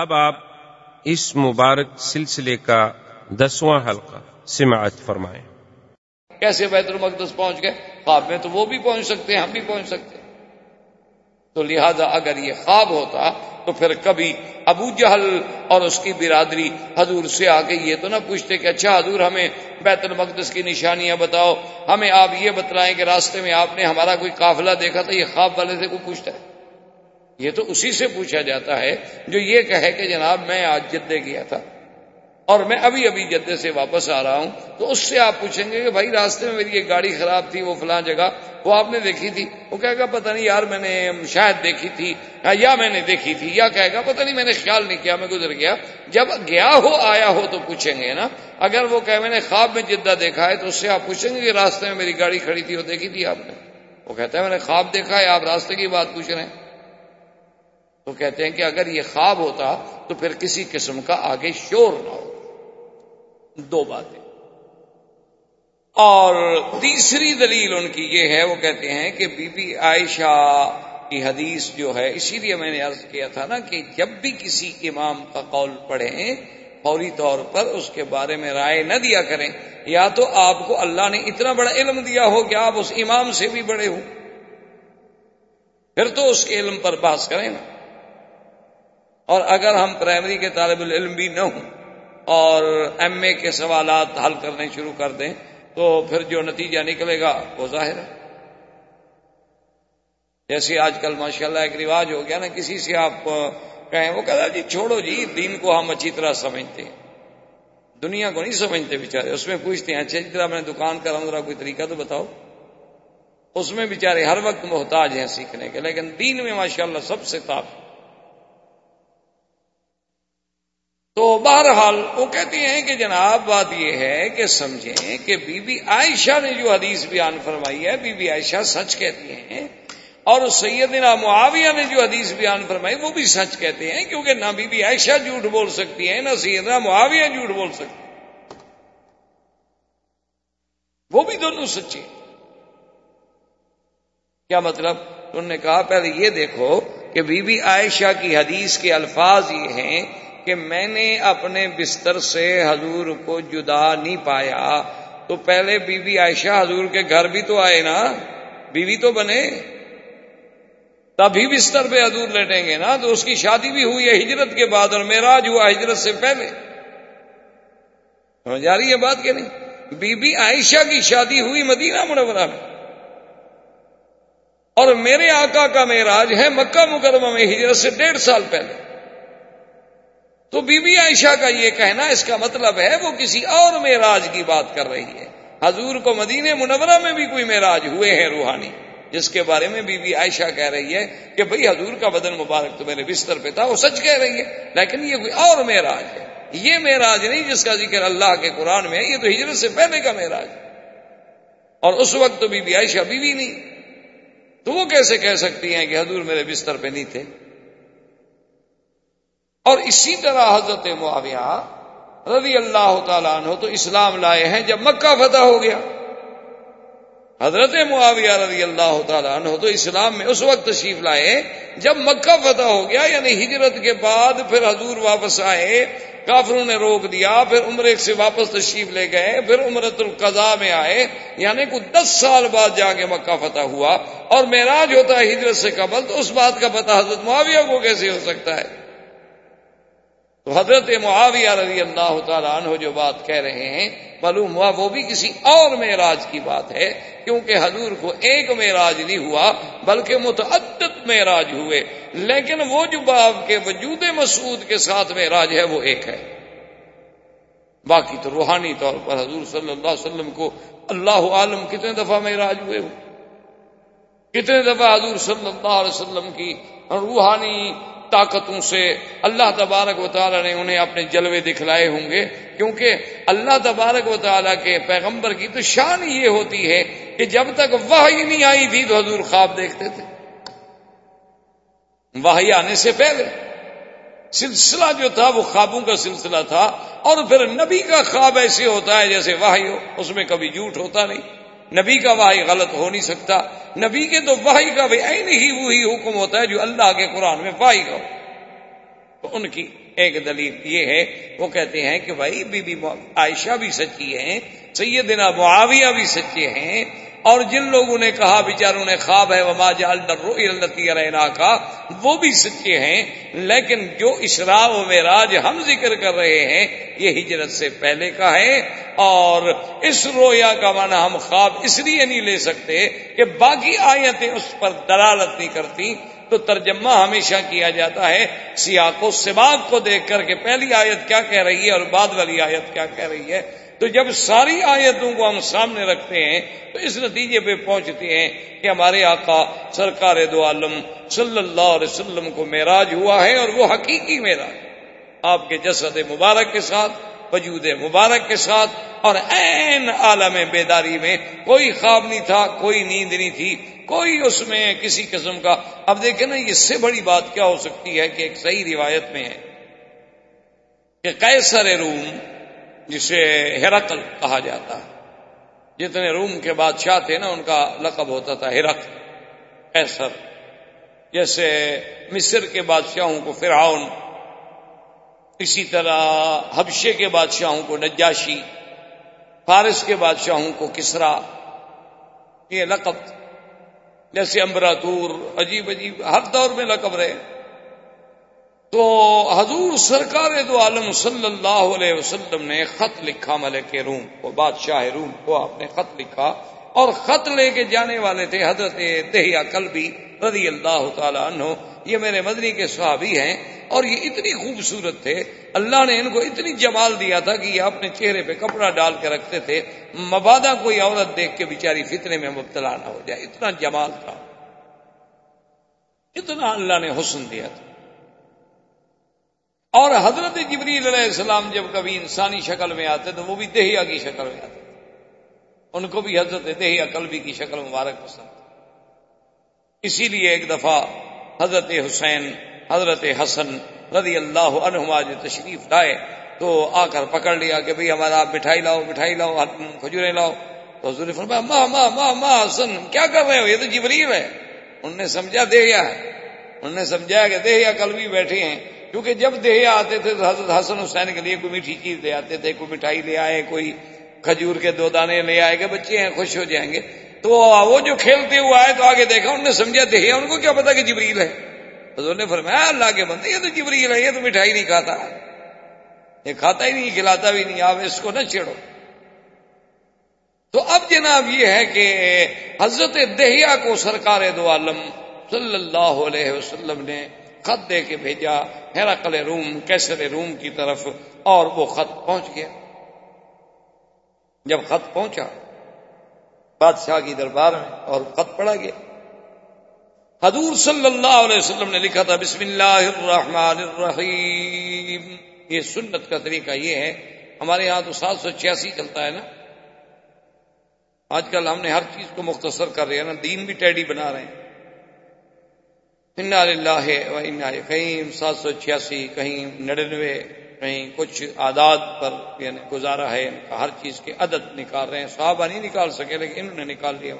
اب آپ اس مبارک سلسلے کا دسواں حلقہ سماعت فرمائیں۔ کیسے بیت المقدس پہنچ گئے؟ خواب میں تو وہ بھی پہنچ سکتے ہیں، ہم بھی پہنچ سکتے ہیں۔ تو لہذا اگر یہ خواب ہوتا تو پھر کبھی ابو جہل اور اس کی برادری حضور سے آ کے یہ تو نہ پوچھتے کہ اچھا حضور ہمیں بیت المقدس کی نشانیاں بتاؤ، ہمیں آپ یہ بتلائیں کہ راستے میں آپ نے ہمارا کوئی قافلہ دیکھا تھا یہ خواب والے سے کوئی پوچھتا ہے۔ یہ تو اسی سے پوچھا جاتا ہے جو یہ کہے کہ جناب میں آج جدے گیا تھا اور میں ابھی ابھی جدے سے واپس آ رہا ہوں تو اس سے آپ پوچھیں گے کہ بھائی راستے میں میری ایک گاڑی خراب تھی وہ فلاں جگہ وہ آپ نے دیکھی تھی وہ کہے گا پتہ نہیں یار میں نے شاید دیکھی تھی یا میں نے دیکھی تھی یا کہے گا پتہ نہیں میں نے خیال نہیں کیا میں گزر گیا جب گیا ہو آیا ہو تو پوچھیں گے نا اگر وہ کہ میں نے خواب میں جدہ دیکھا ہے تو اس سے آپ پوچھیں گے کہ راستے میں میری گاڑی کھڑی تھی وہ دیکھی تھی آپ نے وہ کہتا ہے میں نے خواب دیکھا ہے آپ راستے کی بات پوچھ رہے ہیں تو کہتے ہیں کہ اگر یہ خواب ہوتا تو پھر کسی قسم کا آگے شور نہ ہو۔ دو باتیں۔ اور تیسری دلیل ان کی یہ ہے، وہ کہتے ہیں کہ بی بی عائشہ کی حدیث جو ہے، اسی لیے میں نے عرض کیا تھا نا کہ جب بھی کسی امام کا قول پڑھیں، فوری طور پر اس کے بارے میں رائے نہ دیا کریں۔ یا تو آپ کو اللہ نے اتنا بڑا علم دیا ہو کہ آپ اس امام سے بھی بڑے ہوں۔ پھر تو اس کے علم پر بحث کریں نا۔ اور اگر ہم پرائمری کے طالب العلم بھی نہ ہوں اور ایم اے کے سوالات حل کرنے شروع کر دیں، تو پھر جو نتیجہ نکلے گا وہ ظاہر ہے۔ جیسے آج کل ماشاءاللہ ایک رواج ہو گیا نا، کسی سے آپ کہیں، وہ کہتا جی چھوڑو جی دین کو ہم اچھی طرح سمجھتے ہیں۔ دنیا کو نہیں سمجھتے بےچارے اس میں پوچھتے ہیں اچھا جی طرح میں دکان کا رنگ کوئی طریقہ تو بتاؤ۔ اس میں بےچارے ہر وقت محتاج ہیں سیکھنے کے، لیکن دین میں ماشاءاللہ سب سے تاپ تو بہرحال وہ کہتے ہیں کہ جناب بات یہ ہے کہ سمجھیں کہ بی بی عائشہ نے جو حدیث بیان فرمائی ہے، بی بی عائشہ سچ کہتی ہیں اور سیدنا معاویہ نے جو حدیث بیان فرمائی وہ بھی سچ کہتے ہیں کیونکہ نہ بی بی عائشہ جھوٹ بول سکتی ہیں، نہ سیدنا معاویہ جھوٹ بول سکتی وہ بھی دونوں سچے کیا مطلب؟ انہوں نے کہا، پہلے یہ دیکھو کہ بی بی عائشہ کی حدیث کے الفاظ یہ ہیں کہ میں نے اپنے بستر سے حضور کو جدا نہیں پایا، تو پہلے بی بی عائشہ حضور کے گھر بھی تو آئے نا؟ بیوی تو بنے۔ تبھی بستر پہ حضور لیٹیں گے نا؟ تو اس کی شادی بھی ہوئی ہے ہجرت کے بعد اور میراج ہوا ہجرت سے پہلے۔ سمجھ آ رہی ہے بات کہ نہیں؟ بی بی عائشہ کی شادی ہوئی مدینہ منورہ میں۔ اور میرے آقا کا میراج ہے مکہ مکرمہ میں ہجرت سے ڈیڑھ سال پہلے۔ تو بی بی عائشہ کا یہ کہنا اس کا مطلب ہے وہ کسی اور معراج کی بات کر رہی ہے۔ حضور کو مدینہ منورہ میں بھی کوئی معراج ہوئے ہیں روحانی، جس کے بارے میں بی بی عائشہ کہہ رہی ہے کہ بھئی حضور کا بدن مبارک تو میرے بستر پہ تھا، وہ سچ کہہ رہی ہے، لیکن یہ کوئی اور معراج ہے۔ یہ معراج نہیں جس کا ذکر اللہ کے قرآن میں ہے، یہ تو ہجرت سے پہلے کا معراج اور اس وقت تو بی بی عائشہ بیوی نہیں۔ تو وہ کیسے کہہ سکتی ہیں کہ حضور میرے بستر پہ نہیں تھے؟ اور اسی طرح حضرت معاویہ رضی اللہ تعالیٰ عنہ تو اسلام لائے ہیں جب مکہ فتح ہو گیا۔ حضرت معاویہ رضی اللہ تعالیٰ عنہ تو اسلام میں اس وقت تشریف لائے جب مکہ فتح ہو گیا یعنی ہجرت کے بعد پھر حضور واپس آئے، کافروں نے روک دیا، پھر عمر سے واپس تشریف لے گئے، پھر عمرت القضاء میں آئے یعنی کچھ دس سال بعد جا کے مکہ فتح ہوا۔ اور معراج ہوتا ہے ہجرت سے قبل، تو اس بات کا پتہ حضرت معاویہ کو کیسے ہو سکتا ہے؟ تو حضرت معاویہ رضی اللہ تعالیٰ عنہ جو بات کہہ رہے ہیں، معلوم ہوا وہ بھی کسی اور معراج کی بات ہے، کیونکہ حضور کو ایک معراج نہیں ہوا، بلکہ متعدد معراج ہوئے۔ لیکن وہ جو باب کے وجود مسعود کے ساتھ معراج ہے، وہ ایک ہے۔ باقی تو روحانی طور پر حضور صلی اللہ علیہ وسلم کو اللہ عالم کتنے دفعہ معراج ہوئے ہو؟ کتنے دفعہ حضور صلی اللہ علیہ وسلم کی روحانی طاقتوں سے اللہ تبارک و تعالیٰ نے انہیں اپنے جلوے دکھلائے ہوں گے، کیونکہ اللہ تبارک و تعالیٰ کے پیغمبر کی تو شان یہ ہوتی ہے کہ جب تک وحی نہیں آئی تھی تو حضور خواب دیکھتے تھے۔ وحی آنے سے پہلے سلسلہ جو تھا، وہ خوابوں کا سلسلہ تھا، اور پھر نبی کا خواب ایسے ہوتا ہے جیسے واہی ہو، اس میں کبھی جھوٹ ہوتا نہیں۔ نبی کا واہی غلط ہو نہیں سکتا۔ نبی کے تو واہی کا بھی عین ہی وہی حکم ہوتا ہے جو اللہ کے قرآن میں واہی کا ہو۔ تو ان کی ایک دلیل یہ ہے، وہ کہتے ہیں کہ بھائی بی بی عائشہ بھی سچی ہیں، سیدنا معاویہ بھی سچے ہیں اور جن لوگوں نے کہا بیچاروں نے خواب ہے، وما جال التی رہنا کا وہ بھی سچے ہیں، لیکن جو اسراء و معراج ہم ذکر کر رہے ہیں، یہ ہجرت سے پہلے کا ہے۔ اور اس رویا کا معنی ہم خواب اس لیے نہیں لے سکتے کہ باقی آیتیں اس پر دلالت نہیں کرتی۔ تو ترجمہ ہمیشہ کیا جاتا ہے سیاق و سباق کو دیکھ کر کے پہلی آیت کیا کہہ رہی ہے اور بعد والی آیت کیا کہہ رہی ہے۔ تو جب ساری آیتوں کو ہم سامنے رکھتے ہیں، تو اس نتیجے پہ پہنچتے ہیں کہ ہمارے آقا سرکار دو عالم صلی اللہ علیہ وسلم کو معراج ہوا ہے اور وہ حقیقی معراج آپ کے جسد مبارک کے ساتھ، وجود مبارک کے ساتھ اور این عالم بیداری میں کوئی خواب نہیں تھا، کوئی نیند نہیں تھی، کوئی اس میں کسی قسم کا۔ اب دیکھیں نا، اس سے بڑی بات کیا ہو سکتی ہے کہ ایک صحیح روایت میں ہے کہ کیسر روم جسے ہرقل کہا جاتا ہے۔ جتنے روم کے بادشاہ تھے نا، ان کا لقب ہوتا تھا ہرق کیسر جیسے مصر کے بادشاہوں کو فرعون، اسی طرح حبشے کے بادشاہوں کو نجاشی، فارس کے بادشاہوں کو کسرا۔ یہ لقب، جیسے امبراتور عجیب عجیب، ہر دور میں لقب رہے۔ تو حضور سرکار دو عالم صلی اللہ علیہ وسلم نے خط لکھا ملک روم کو بادشاہ روم کو آپ نے خط لکھا اور خط لے کے جانے والے تھے حضرت دہیا کلبی رضی اللہ تعالی عنہ۔ یہ میرے مدنی کے صحابی ہیں اور یہ اتنی خوبصورت تھے۔ اللہ نے ان کو اتنی جمال دیا تھا کہ یہ اپنے چہرے پہ کپڑا ڈال کے رکھتے تھے۔ مبادہ کوئی عورت دیکھ کے بیچاری فتنے میں مبتلا نہ ہو جائے۔ اتنا جمال تھا۔ اتنا اللہ نے حسن دیا تھا۔ اور حضرت جبریل علیہ السلام جب کبھی انسانی شکل میں آتے تو وہ بھی دہیا کی شکل میں آتے۔ ان کو بھی حضرت دہیا قلبی کی شکل مبارک پسند۔ اسی لیے ایک دفعہ حضرت حسین، حضرت حسن رضی اللہ عنہما جو تشریف لائے تو آ کر پکڑ لیا کہ بھئی ہمارا آپ مٹھائی لاؤ مٹھائی لاؤ کھجورے لاؤ۔ تو حضور فرمایا ماں ماں ماں ماں حسن، کیا کر رہے ہو؟ یہ تو جبریل ہے۔ انہوں نے سمجھا دہیا ہے۔ انہوں نے سمجھا کہ دہیا کل بھی بیٹھے ہیں۔ کیونکہ جب دہیا آتے تھے تو حضرت حسن حسین کے لیے کوئی میٹھی چیز لے آتے تھے، کوئی مٹھائی لے آئے، کوئی کھجور کے دو دانے لے آئے کہ بچے ہیں، خوش ہو جائیں گے۔ تو وہ جو کھیلتے ہوئے آئے تو آگے دیکھا، انہوں نے سمجھا دہیا ان کو کیا پتا کہ جبریل ہے۔ حضور نے فرمایا اللہ کے بندے، یہ تو جبریل ہے، یہ تو مٹھائی نہیں کھاتا۔ یہ کھاتا ہی نہیں، کھلاتا بھی نہیں، آپ اس کو نہ چھیڑو۔ تو اب جناب یہ ہے کہ حضرت دہیا کو سرکار دو عالم صلی اللہ علیہ وسلم نے خط دے کے بھیجا، ہیراکل روم، کیسر روم کی طرف، اور وہ خط پہنچ گیا۔ جب خط پہنچا، بادشاہ کی دربار میں اور خط پڑا گیا۔ حضور صلی اللہ علیہ وسلم نے لکھا تھا، بسم اللہ الرحمن الرحیم۔ یہ سنت کا طریقہ یہ ہے، ہمارے یہاں تو سات سو چھیاسی چلتا ہے نا۔ آج کل ہم نے ہر چیز کو مختصر کر رہے ہیں نا، دین بھی ٹیڈی بنا رہے ہیں۔ اللہ کہیں سات سو چھیاسی کہیں نڑنوے کہیں کچھ آداد پر یعنی گزارا ہے ہر چیز کے عدد نکال رہے ہیں۔ صحابہ نہیں نکال سکے، لیکن انہوں نے نکال لیا۔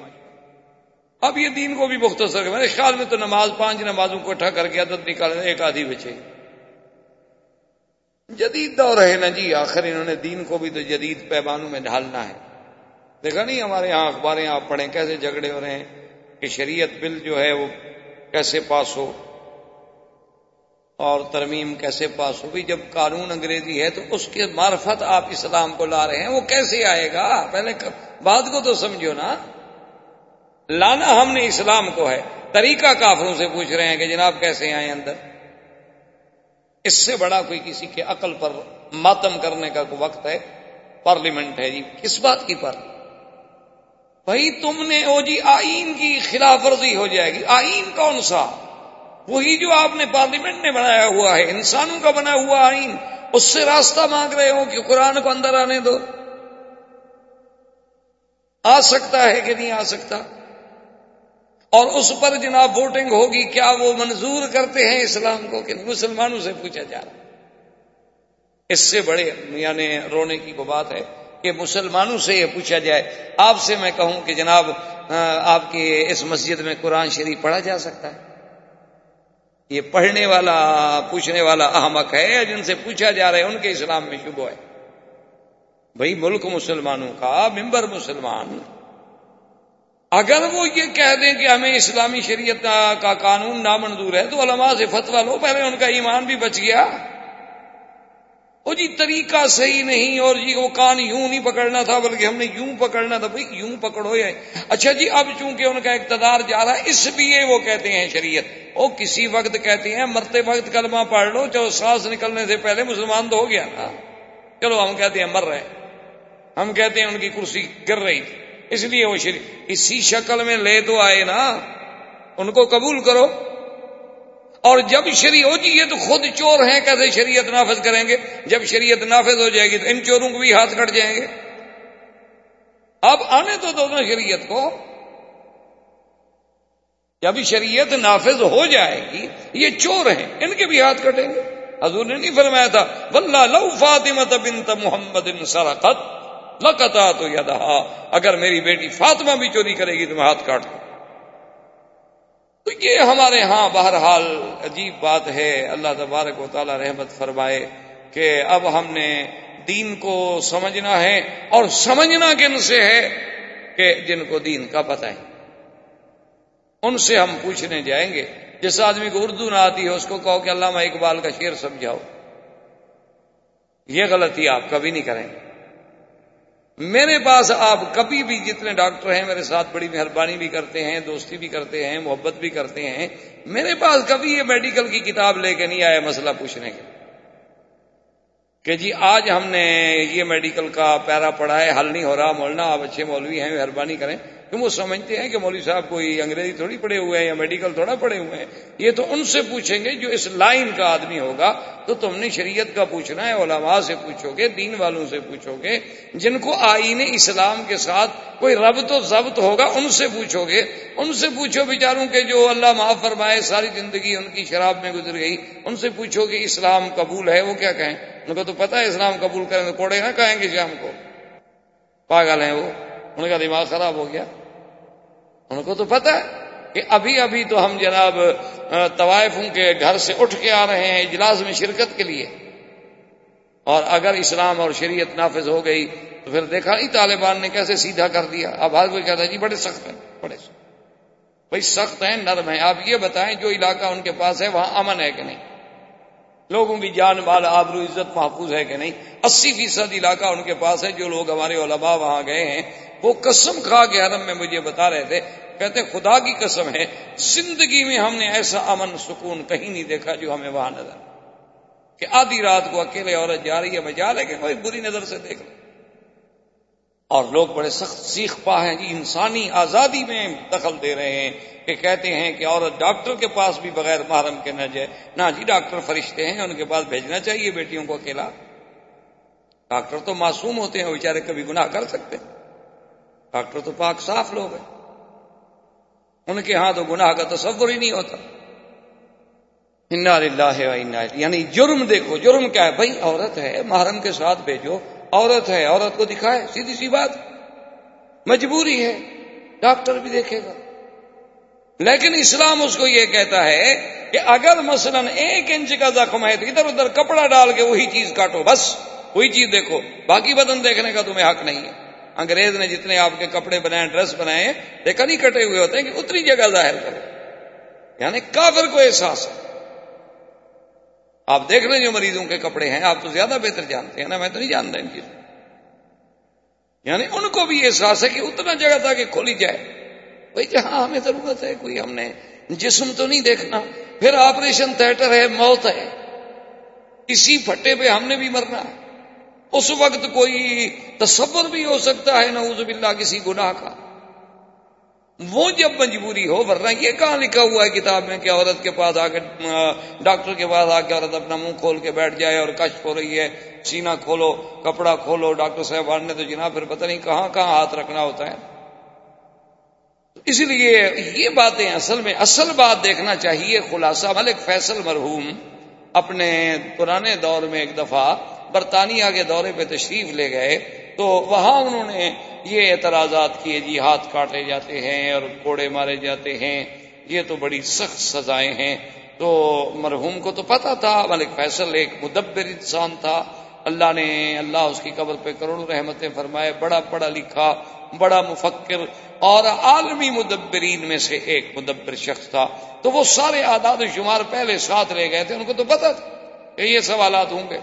اب یہ دین کو بھی مختصر میرے خیال میں تو نماز، پانچ نمازوں کو اٹھا کر کے عدد نکال ایک آدھی بچے۔ جدید دور ہے نا جی آخر انہوں نے دین کو بھی تو جدید پیمانوں میں ڈھالنا ہے۔ دیکھا نہیں ہمارے یہاں اخباریں آپ پڑھیں کیسے جھگڑے ہو رہے ہیں، کہ شریعت بل جو ہے وہ کیسے پاس ہو اور ترمیم کیسے پاس ہوگی جب قانون انگریزی ہے تو اس کے معرفت آپ اسلام کو لا رہے ہیں، وہ کیسے آئے گا؟ پہلے بات کو تو سمجھو نا۔ لانا ہم نے اسلام کو ہے۔ طریقہ کافروں سے پوچھ رہے ہیں کہ جناب کیسے آئے اندر؟ اس سے بڑا کوئی کسی کے عقل پر ماتم کرنے کا کوئی وقت ہے؟ پارلیمنٹ ہے جی۔ کس بات کی پر بھائی تم نے او جی آئین کی خلاف ورزی ہو جائے گی۔ آئین کون سا؟ وہی جو آپ نے پارلیمنٹ میں بنایا ہوا ہے۔ انسانوں کا بنا ہوا آئین۔ اس سے راستہ مانگ رہے ہو کہ قرآن کو اندر آنے دو۔ آ سکتا ہے کہ نہیں آ سکتا؟ اور اس پر جناب ووٹنگ ہوگی، کیا وہ منظور کرتے ہیں اسلام کو کہ مسلمانوں سے پوچھا جا رہا اس سے بڑے یعنی رونے کی وہ بات ہے۔ کہ مسلمانوں سے یہ پوچھا جائے، آپ سے میں کہوں کہ جناب آپ کی اس مسجد میں قرآن شریف پڑھا جا سکتا ہے؟ یہ پڑھنے والا، پوچھنے والا احمق ہے جن سے پوچھا جا رہا ہے، ان کے اسلام میں شبہ ہے؟ بھائی، ملک مسلمانوں کا ممبر مسلمان۔ اگر وہ یہ کہہ دیں کہ ہمیں اسلامی شریعت کا قانون نامنظور ہے، تو علماء سے فتوا لو، پہلے ان کا ایمان بھی بچ گیا۔ وہ جی طریقہ صحیح نہیں اور جی وہ کان یوں نہیں پکڑنا تھا بلکہ ہم نے یوں پکڑنا تھا، بھائی یوں پکڑو یا اچھا جی اب چونکہ ان کا اقتدار جا رہا ہے، اس لیے وہ کہتے ہیں شریعت۔ وہ کسی وقت کہتے ہیں، مرتے وقت کلمہ پڑھ لو چاہے سانس نکلنے سے پہلے مسلمان تو ہو گیا۔ نا چلو ہم کہتے ہیں مر رہے ہم کہتے ہیں ان کی کرسی گر رہی تھی۔ اس لیے وہ شریف اسی شکل میں لے تو آئے نا، ان کو قبول کرو۔ اور جب شریع ہو جی یہ تو خود چور ہیں، کیسے شریعت نافذ کریں گے؟ جب شریعت نافذ ہو جائے گی تو ان چوروں کو بھی ہاتھ کٹ جائیں گے۔ اب آنے تو دونوں شریعت کو۔ جب شریعت نافذ ہو جائے گی، یہ چور ہیں، ان کے بھی ہاتھ کٹیں گے۔ حضور نے نہیں فرمایا تھا ولہ لو فاطمت بنت محمد سرقت لقتا تو یدہا اگر میری بیٹی فاطمہ بھی چوری کرے گی تو میں ہاتھ کاٹ دوں۔ تو یہ ہمارے ہاں بہرحال عجیب بات ہے، اللہ تبارک و تعالی رحمت فرمائے کہ اب ہم نے دین کو سمجھنا ہے اور سمجھنا کن سے ہے کہ جن کو دین کا پتہ ہے۔ ان سے ہم پوچھنے جائیں گے، جس آدمی کو اردو نہ آتی ہے، اس کو کہو کہ علامہ اقبال کا شعر سمجھاؤ۔ یہ غلطی آپ کبھی نہیں کریں گے۔ میرے پاس آپ کبھی بھی جتنے ڈاکٹر ہیں میرے ساتھ بڑی مہربانی بھی کرتے ہیں، دوستی بھی کرتے ہیں، محبت بھی کرتے ہیں، میرے پاس کبھی یہ میڈیکل کی کتاب لے کے نہیں آیا مسئلہ پوچھنے کے۔ کہ جی آج ہم نے یہ میڈیکل کا پیرا پڑھا ہے، حل نہیں ہو رہا مولنا آپ اچھے مولوی ہیں، مہربانی کریں۔ کہ وہ سمجھتے ہیں کہ مولوی صاحب کوئی انگریزی تھوڑی پڑے ہوئے ہیں یا میڈیکل تھوڑا پڑے ہوئے ہیں، یہ تو ان سے پوچھیں گے جو اس لائن کا آدمی ہوگا، تو تم نے شریعت کا پوچھنا ہے، علماء سے پوچھو گے، دین والوں سے پوچھو گے، جن کو آئین اسلام کے ساتھ کوئی ربط و ضبط ہوگا، ان سے پوچھو گے۔ ان سے پوچھو بیچاروں کے جو اللہ معاف فرمائے، ساری زندگی ان کی شراب میں گزر گئی، ان سے پوچھو کہ اسلام قبول ہے، وہ کیا کہیں؟ ان کو تو پتا ہے اسلام قبول کریں تو کوڑے نہ کہیں گے شام کو۔ پاگل ہیں وہ۔ ان کا دماغ خراب ہو گیا۔ ان کو تو پتا ہے کہ ابھی ابھی تو ہم جناب طوائفوں کے گھر سے اٹھ کے آ رہے ہیں اجلاس میں شرکت کے لیے۔ اور اگر اسلام اور شریعت نافذ ہو گئی تو پھر دیکھا نہیں طالبان نے کیسے سیدھا کر دیا۔ اب ہر کوئی کہتا ہے جی بڑے سخت ہیں، بڑے سخت۔ بھائی، سخت ہیں، نرم ہیں۔ آپ یہ بتائیں جو علاقہ ان کے پاس ہے، وہاں امن ہے کہ نہیں؟ لوگوں کی جان مال، آبرو عزت محفوظ ہے کہ نہیں؟ اسی فیصد علاقہ ان کے پاس ہے جو لوگ ہمارے علماء وہاں گئے ہیں۔ وہ قسم کھا کے حرم میں مجھے بتا رہے تھے، کہتے خدا کی قسم ہے، زندگی میں ہم نے ایسا امن سکون کہیں نہیں دیکھا جو ہمیں وہاں نظر کہ آدھی رات کو اکیلے عورت جا رہی ہے، میں جا رہے کہ کوئی بری نظر سے دیکھ لے اور لوگ بڑے سخت سیکھ پا ہیں جی انسانی آزادی میں دخل دے رہے ہیں کہ کہتے ہیں کہ عورت ڈاکٹر کے پاس بھی بغیر محرم کے نہ جائے۔ نہ جی ڈاکٹر فرشتے ہیں، ان کے پاس بھیجنا چاہیے بیٹیوں کو اکیلا۔ ڈاکٹر تو معصوم ہوتے ہیں بیچارے کبھی گناہ کر سکتے ڈاکٹر تو پاک صاف لوگ ہیں۔ ان کے ہاں تو گناہ کا تصور ہی نہیں ہوتا۔ یعنی جرم دیکھو، جرم کیا ہے؟ بھائی، عورت ہے، محرم کے ساتھ بھیجو۔ عورت ہے، عورت کو دکھائے، سیدھی سی بات۔ مجبوری ہے، ڈاکٹر بھی دیکھے گا۔ لیکن اسلام اس کو یہ کہتا ہے کہ اگر مثلا ایک انچ کا زخم ہے تو ادھر ادھر کپڑا ڈال کے وہی چیز کاٹو، بس، وہی چیز دیکھو۔ باقی بدن دیکھنے کا تمہیں حق نہیں ہے۔ انگریز نے جتنے آپ کے کپڑے بنائے، ڈریس بنائے دیکھا نہیں کٹے ہوئے ہوتے ہیں کہ اتنی جگہ ظاہر کرو۔ یعنی کافر کو احساس ہے۔ آپ دیکھ لیں جو مریضوں کے کپڑے ہیں، آپ تو زیادہ بہتر جانتے ہیں نا، میں تو نہیں جانتا ان چیزوں یعنی ان کو بھی احساس ہے کہ اتنا جگہ تھا کہ کھولی جائے۔ بھائی جہاں ہمیں ضرورت ہے، کوئی ہم نے جسم تو نہیں دیکھنا، پھر آپریشن تھیٹر ہے، موت ہے۔ اسی پھٹے پہ ہم نے بھی مرنا۔ ہے اس وقت کوئی تصور بھی ہو سکتا ہے، نعوذ باللہ کسی گناہ کا۔ وہ جب مجبوری ہو، ورنہ یہ کہاں لکھا ہوا ہے کتاب میں کہ عورت کے پاس آ کے ڈاکٹر کے پاس آ کے عورت اپنا منہ کھول کے بیٹھ جائے اور کشف ہو رہی ہے۔ سینہ کھولو، کپڑا کھولو، ڈاکٹر صاحب نے تو جناب پھر پتہ نہیں کہاں کہاں ہاتھ رکھنا ہوتا ہے۔ اس لیے یہ باتیں اصل میں، اصل بات دیکھنا چاہیے، خلاصہ ملک فیصل مرحوم اپنے پرانے دور میں ایک دفعہ برطانیہ کے دورے پہ تشریف لے گئے، تو وہاں انہوں نے یہ اعتراضات کیے جی ہاتھ کاٹے جاتے ہیں اور کوڑے مارے جاتے ہیں، یہ تو بڑی سخت سزائیں ہیں۔ تو مرحوم کو تو پتا تھا، ملک فیصل ایک مدبر انسان تھا۔ اللہ نے، اللہ اس کی قبر پہ کروڑوں رحمتیں فرمائے، بڑا پڑھا لکھا، بڑا مفکر اور عالمی مدبرین میں سے ایک مدبر شخص تھا۔ تو وہ سارے آداد و شمار پہلے ساتھ لے گئے تھے، ان کو تو پتا تھا کہ یہ سوالات ہوں گے۔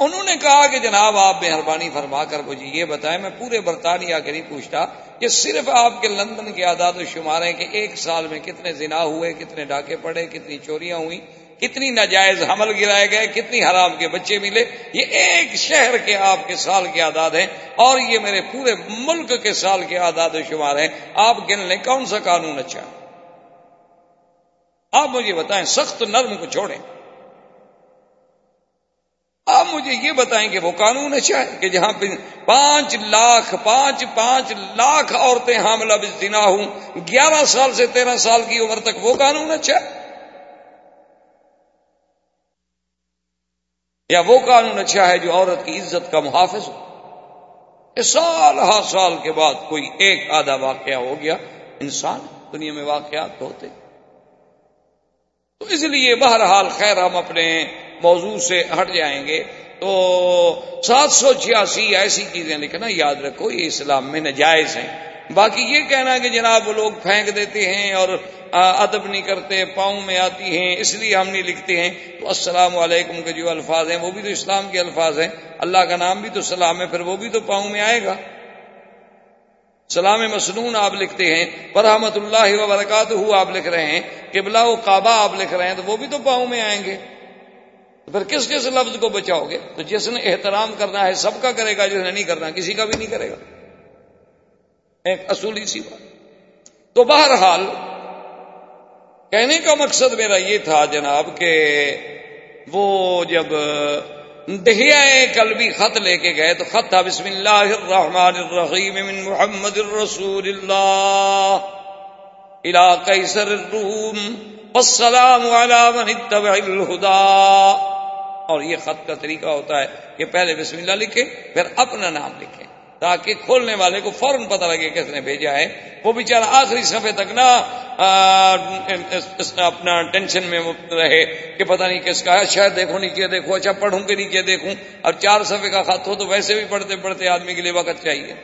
انہوں نے کہا کہ جناب آپ مہربانی فرما کر مجھے یہ بتائیں، میں پورے برطانیہ کے نہیں پوچھتا کہ صرف آپ کے لندن کے آداد و شمار ہیں کہ ایک سال میں کتنے زنا ہوئے، کتنے ڈاکے پڑے، کتنی چوریاں ہوئی کتنی ناجائز حمل گرائے گئے، کتنی حرام کے بچے ملے۔ یہ ایک شہر کے آپ کے سال کے آداد ہیں اور یہ میرے پورے ملک کے سال کے آداد و شمار ہیں۔ آپ گن لیں، کون سا قانون اچھا؟ آپ مجھے بتائیں، سخت نرم کو چھوڑیں۔ آپ مجھے یہ بتائیں کہ وہ قانون اچھا ہے کہ جہاں پانچ لاکھ، پانچ پانچ لاکھ عورتیں حاملہ بزنا ہوں، گیارہ سال سے تیرہ سال کی عمر تک وہ قانون اچھا ہے؟ یا وہ قانون اچھا ہے جو عورت کی عزت کا محافظ ہو؟ سال ہر سال کے بعد کوئی ایک آدھا واقعہ ہو گیا، انسان دنیا میں واقعات ہوتے۔ تو اس لیے بہرحال خیر ہم اپنے موضوع سے ہٹ جائیں گے، تو سات سو چھیاسی ایسی چیزیں لکھنا یاد رکھو، یہ اسلام میں نجائز ہیں۔ باقی یہ کہنا کہ جناب وہ لوگ پھینک دیتے ہیں اور ادب نہیں کرتے، پاؤں میں آتی ہیں، اس لیے ہم نہیں لکھتے ہیں۔ تو السلام علیکم کے جو الفاظ ہیں، وہ بھی تو اسلام کے الفاظ ہیں۔ اللہ کا نام بھی تو سلام ہے، پھر وہ بھی تو پاؤں میں آئے گا۔ سلام مصنون آپ لکھتے ہیں پرحمت اللہ وبرکات ہو آپ لکھ رہے ہیں، قبلہ و کعبہ آپ لکھ رہے ہیں، تو وہ بھی تو پاؤں میں آئیں گے۔ پھر کس کس لفظ کو بچاؤ گے؟ تو جس نے احترام کرنا ہے، سب کا کرے گا، جس نے نہیں کرنا، کسی کا بھی نہیں کرے گا۔ ایک اصولی سی بات۔ تو بہرحال، کہنے کا مقصد میرا یہ تھا جناب کہ وہ جب دہیا کل بھی خط لے کے گئے تو خط تھا بسم اللہ الرحمن الرحیم من محمد الرسول اللہ علاقہ سر الروم والسلام على من اتبع الهدى اور یہ خط کا طریقہ ہوتا ہے کہ پہلے بسم اللہ لکھے پھر اپنا نام لکھے تاکہ کھولنے والے کو فوراً پتہ لگے کس نے بھیجا ہے۔ وہ بیچارہ آخری صفحے تک نہ اپنا ٹینشن میں رہے کہ پتہ نہیں کس کا ہے۔ شاید دیکھو نیچے، دیکھو اچھا پڑھوں کہ نیچے دیکھوں۔ اب چار صفحے کا خط ہو تو ویسے بھی پڑھتے پڑھتے آدمی کے لیے وقت چاہیے۔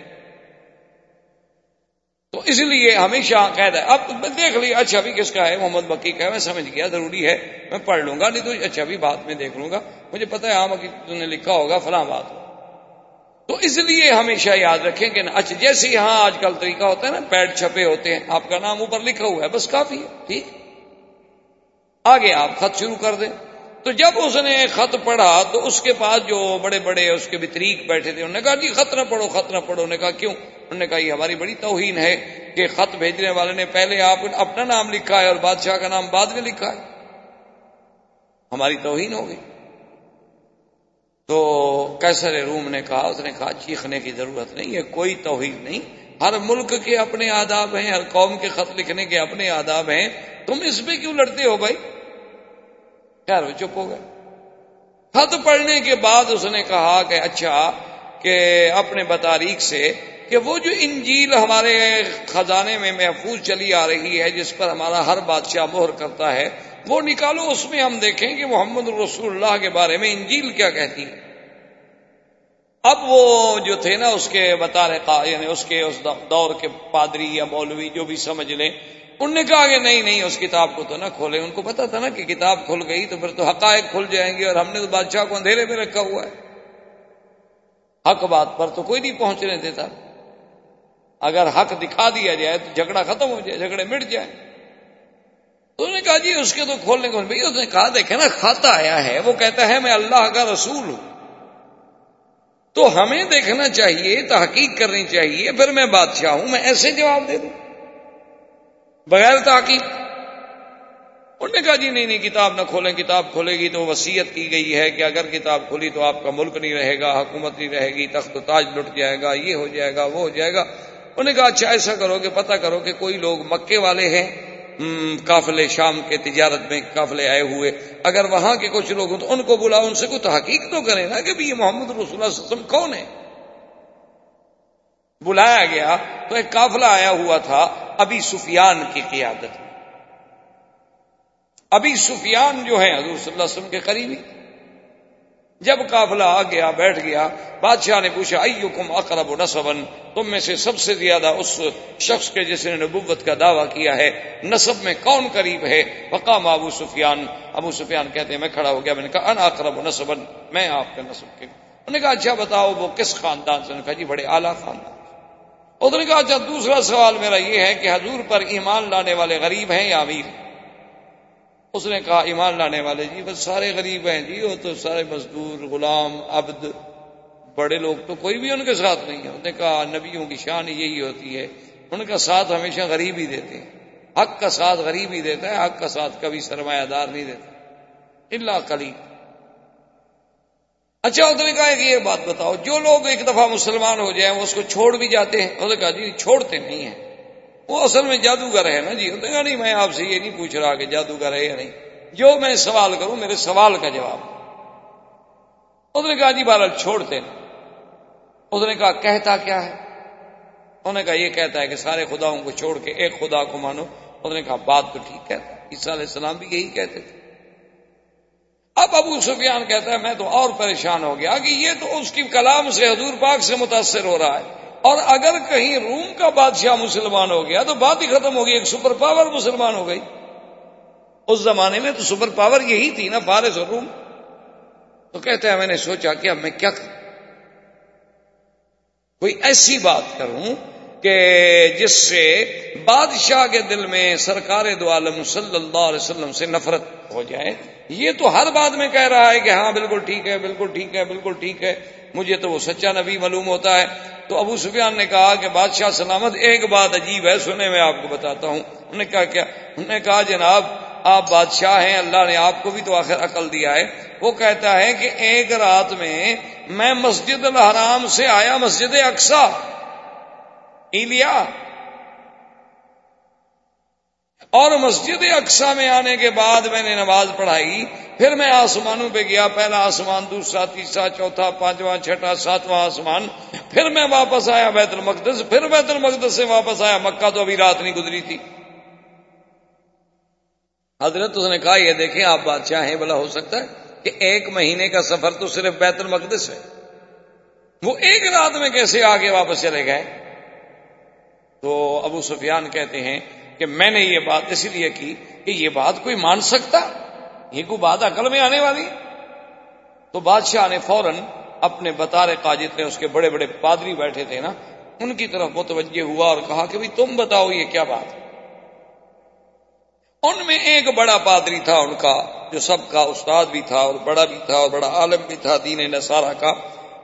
تو اس لیے ہمیشہ قید ہے۔ اب دیکھ لیا اچھا بھی کس کا ہے؟ محمد بکی کا ہے۔ میں سمجھ گیا، ضروری ہے۔ میں پڑھ لوں گا، نہیں تو اچھا بھی بات میں دیکھ لوں گا۔ مجھے پتا ہے ہاں تم نے لکھا ہوگا، فلاں بات۔ تو اس لیے ہمیشہ یاد رکھیں کہ اچھا جیسے یہاں آج کل طریقہ ہوتا ہے نا، پیڈ چھپے ہوتے ہیں۔ آپ کا نام اوپر لکھا ہوا ہے، بس کافی ہے، ٹھیک۔ آگے آپ خط شروع کر دیں۔ تو جب اس نے خط پڑھا تو اس کے پاس جو بڑے بڑے اس کے بطریق بیٹھے تھے، انہوں نے کہا جی خط نہ پڑھو، خط نہ پڑھو۔ انہوں نے کہا، کیوں؟ انہوں نے کہا، یہ ہماری بڑی توہین ہے کہ خط بھیجنے والے نے پہلے آپ اپنا نام لکھا ہے اور بادشاہ کا نام بعد میں لکھا ہے۔ ہماری توہین ہو گئی۔ تو کیسر روم نے کہا، اس نے کہا، چیخنے کی ضرورت نہیں ہے، کوئی توہین نہیں۔ ہر ملک کے اپنے آداب ہیں، ہر قوم کے خط لکھنے کے اپنے آداب ہیں۔ تم اس پہ کیوں لڑتے ہو بھائی؟ خیر وہ چپ ہو گئے۔ خط پڑھنے کے بعد اس نے کہا کہ اچھا کہ اپنے بتاریخ سے کہ وہ جو انجیل ہمارے خزانے میں محفوظ چلی آ رہی ہے، جس پر ہمارا ہر بادشاہ مہر کرتا ہے، وہ نکالو، اس میں ہم دیکھیں کہ محمد رسول اللہ کے بارے میں انجیل کیا کہتی ہے۔ اب وہ جو تھے نا، اس کے بتا رہے یعنی اس کے اس دور کے پادری یا مولوی جو بھی سمجھ لیں انہوں نے کہا کہ نہیں نہیں، اس کتاب کو تو نہ کھولے ان کو پتا تھا نا کہ کتاب کھل گئی تو پھر تو حقائق کھل جائیں گے اور ہم نے تو بادشاہ کو اندھیرے میں رکھا ہوا ہے۔ حق بات پر تو کوئی نہیں پہنچنے دیتا۔ اگر حق دکھا دیا جائے تو جھگڑا ختم ہو جائے، جھگڑے مٹ جائیں۔ تو انہوں نے کہا جی اس کے تو کھولنے کو بھائی اس نے کہا دیکھے نا، کھاتا آیا ہے، وہ کہتا ہے، میں اللہ کا رسول ہوں۔ تو ہمیں دیکھنا چاہیے، تحقیق کرنی چاہیے، پھر میں بادشاہ ہوں، میں ایسے جواب دے دوں۔ بغیر تحقیق۔ انہوں نے کہا جی نہیں نہیں، کتاب نہ کھولیں، کتاب کھولے گی تو وسیعت کی گئی ہے کہ اگر کتاب کھولی تو آپ کا ملک نہیں رہے گا، حکومت نہیں رہے گی، تخت تاج لٹ جائے گا، یہ ہو جائے گا، وہ ہو جائے گا۔ انہوں نے کہا اچھا ایسا کرو کہ، پتہ کرو کہ کوئی لوگ مکے والے ہیں قافلے شام کے تجارت میں قافلے آئے ہوئے۔ اگر وہاں کے کچھ لوگ ہوں تو ان کو بلاؤ، ان سے کوئی تحقیق تو کرے نا کہ یہ محمد رسول اللہ علیہ وسلم کون ہے بلایا گیا تو ایک قافلہ آیا ہوا تھا ابھی سفیان کی قیادت میں ابھی سفیان جو ہے حضور صلی اللہ علیہ وسلم کے قریبی، جب قافلہ آ گیا، بیٹھ گیا، بادشاہ نے پوچھا ایکم اقرب نصبن تم میں سے سب سے زیادہ اس شخص کے جس نے نبوت کا دعویٰ کیا ہے، نصب میں کون قریب ہے؟ وقام ابو سفیان۔ ابو سفیان کہتے ہیں، میں کھڑا ہو گیا، میں نے کہا ان اقرب نصبن میں آپ کے نصب کے۔ انہوں نے کہا اچھا بتاؤ، وہ کس خاندان سے؟ کہا جی بڑے اعلیٰ خاندان۔ انہوں نے کہا اچھا دوسرا سوال میرا یہ ہے کہ حضور پر ایمان لانے والے غریب ہیں یا امیر؟ اس نے کہا، ایمان لانے والے جی بس سارے غریب ہیں جی وہ تو سارے مزدور، غلام، عبد، بڑے لوگ تو کوئی بھی ان کے ساتھ نہیں ہے۔ انہوں نے کہا، نبیوں کی شان یہی ہوتی ہے، ان کا ساتھ ہمیشہ غریب ہی دیتے ہیں۔ حق کا ساتھ غریب ہی دیتا ہے، حق کا ساتھ کبھی سرمایہ دار نہیں دیتا۔ اللہ کلی اچھا اس نے کہا کہ یہ بات بتاؤ، جو لوگ ایک دفعہ مسلمان ہو جائیں، وہ اس کو چھوڑ بھی جاتے ہیں۔ انہوں نے کہا جی چھوڑتے نہیں ہیں۔ وہ اصل میں جادوگر ہے نا جی۔ کہا نہیں، میں آپ سے یہ نہیں پوچھ رہا کہ جادوگر ہے یا نہیں۔ جو میں سوال کروں، میرے سوال کا جواب۔ اس نے کہا جی بہرحال چھوڑتے اس نے کہا کہتا کیا ہے؟ انہوں نے کہا یہ کہتا ہے کہ سارے خداؤں کو چھوڑ کے ایک خدا کو مانو۔ اس نے کہا بات تو ٹھیک کہتا عیسیٰ علیہ السلام بھی یہی کہتے تھے۔ اب ابو سفیان کہتا ہے، میں تو اور پریشان ہو گیا کہ یہ تو اس کی کلام سے حضور پاک سے متاثر ہو رہا ہے۔ اور اگر کہیں روم کا بادشاہ مسلمان ہو گیا تو بات ہی ختم ہو گئی، ایک سپر پاور مسلمان ہو گئی۔ اس زمانے میں تو سپر پاور یہی تھی نا، فارس اور روم۔ تو کہتے ہیں میں نے سوچا کہ اب میں کیا کروں؟ کوئی ایسی بات کروں کہ جس سے بادشاہ کے دل میں سرکار دو عالم صلی اللہ علیہ وسلم سے نفرت ہو جائے، یہ تو ہر بات میں کہہ رہا ہے کہ ہاں بالکل ٹھیک ہے، بالکل ٹھیک ہے، بالکل ٹھیک ہے، مجھے تو وہ سچا نبی معلوم ہوتا ہے۔ تو ابو سفیان نے کہا کہ بادشاہ سلامت ایک بات عجیب ہے، سنے میں آپ کو بتاتا ہوں۔ انہوں نے کہا کیا؟ انہوں نے کہا جناب، آپ بادشاہ ہیں، اللہ نے آپ کو بھی تو آخر عقل دیا ہے۔ وہ کہتا ہے کہ ایک رات میں میں مسجد الحرام سے آیا مسجد اقسا ایلیا اور مسجد اقسا میں آنے کے بعد میں نے نماز پڑھائی، پھر میں آسمانوں پہ گیا، پہلا آسمان، دوسرا، تیسرا، چوتھا، پانچواں، چھٹا، ساتواں آسمان۔ پھر میں واپس آیا بیت المقدس، پھر بیت المقدس سے واپس آیا مکہ، تو ابھی رات نہیں گزری تھی۔ حضرت اس نے کہا، یہ دیکھیں آپ بادشاہ ہیں بلا ہو سکتا ہے کہ ایک مہینے کا سفر تو صرف بیت المقدس ہے۔ وہ ایک رات میں کیسے آگے واپس چلے گئے؟ تو ابو سفیان کہتے ہیں کہ میں نے یہ بات اسی لیے کی کہ یہ بات کوئی مان سکتا؟ یہ کوئی بات عقل میں آنے والی؟ تو بادشاہ نے فوراً اپنے بطار قاجد نے اس کے بڑے بڑے پادری بیٹھے تھے نا، ان کی طرف متوجہ ہوا اور کہا کہ تم بتاؤ یہ کیا بات؟ ان میں ایک بڑا پادری تھا ان کا، جو سب کا استاد بھی تھا اور بڑا بھی تھا اور بڑا عالم بھی تھا، دین نسارا کا،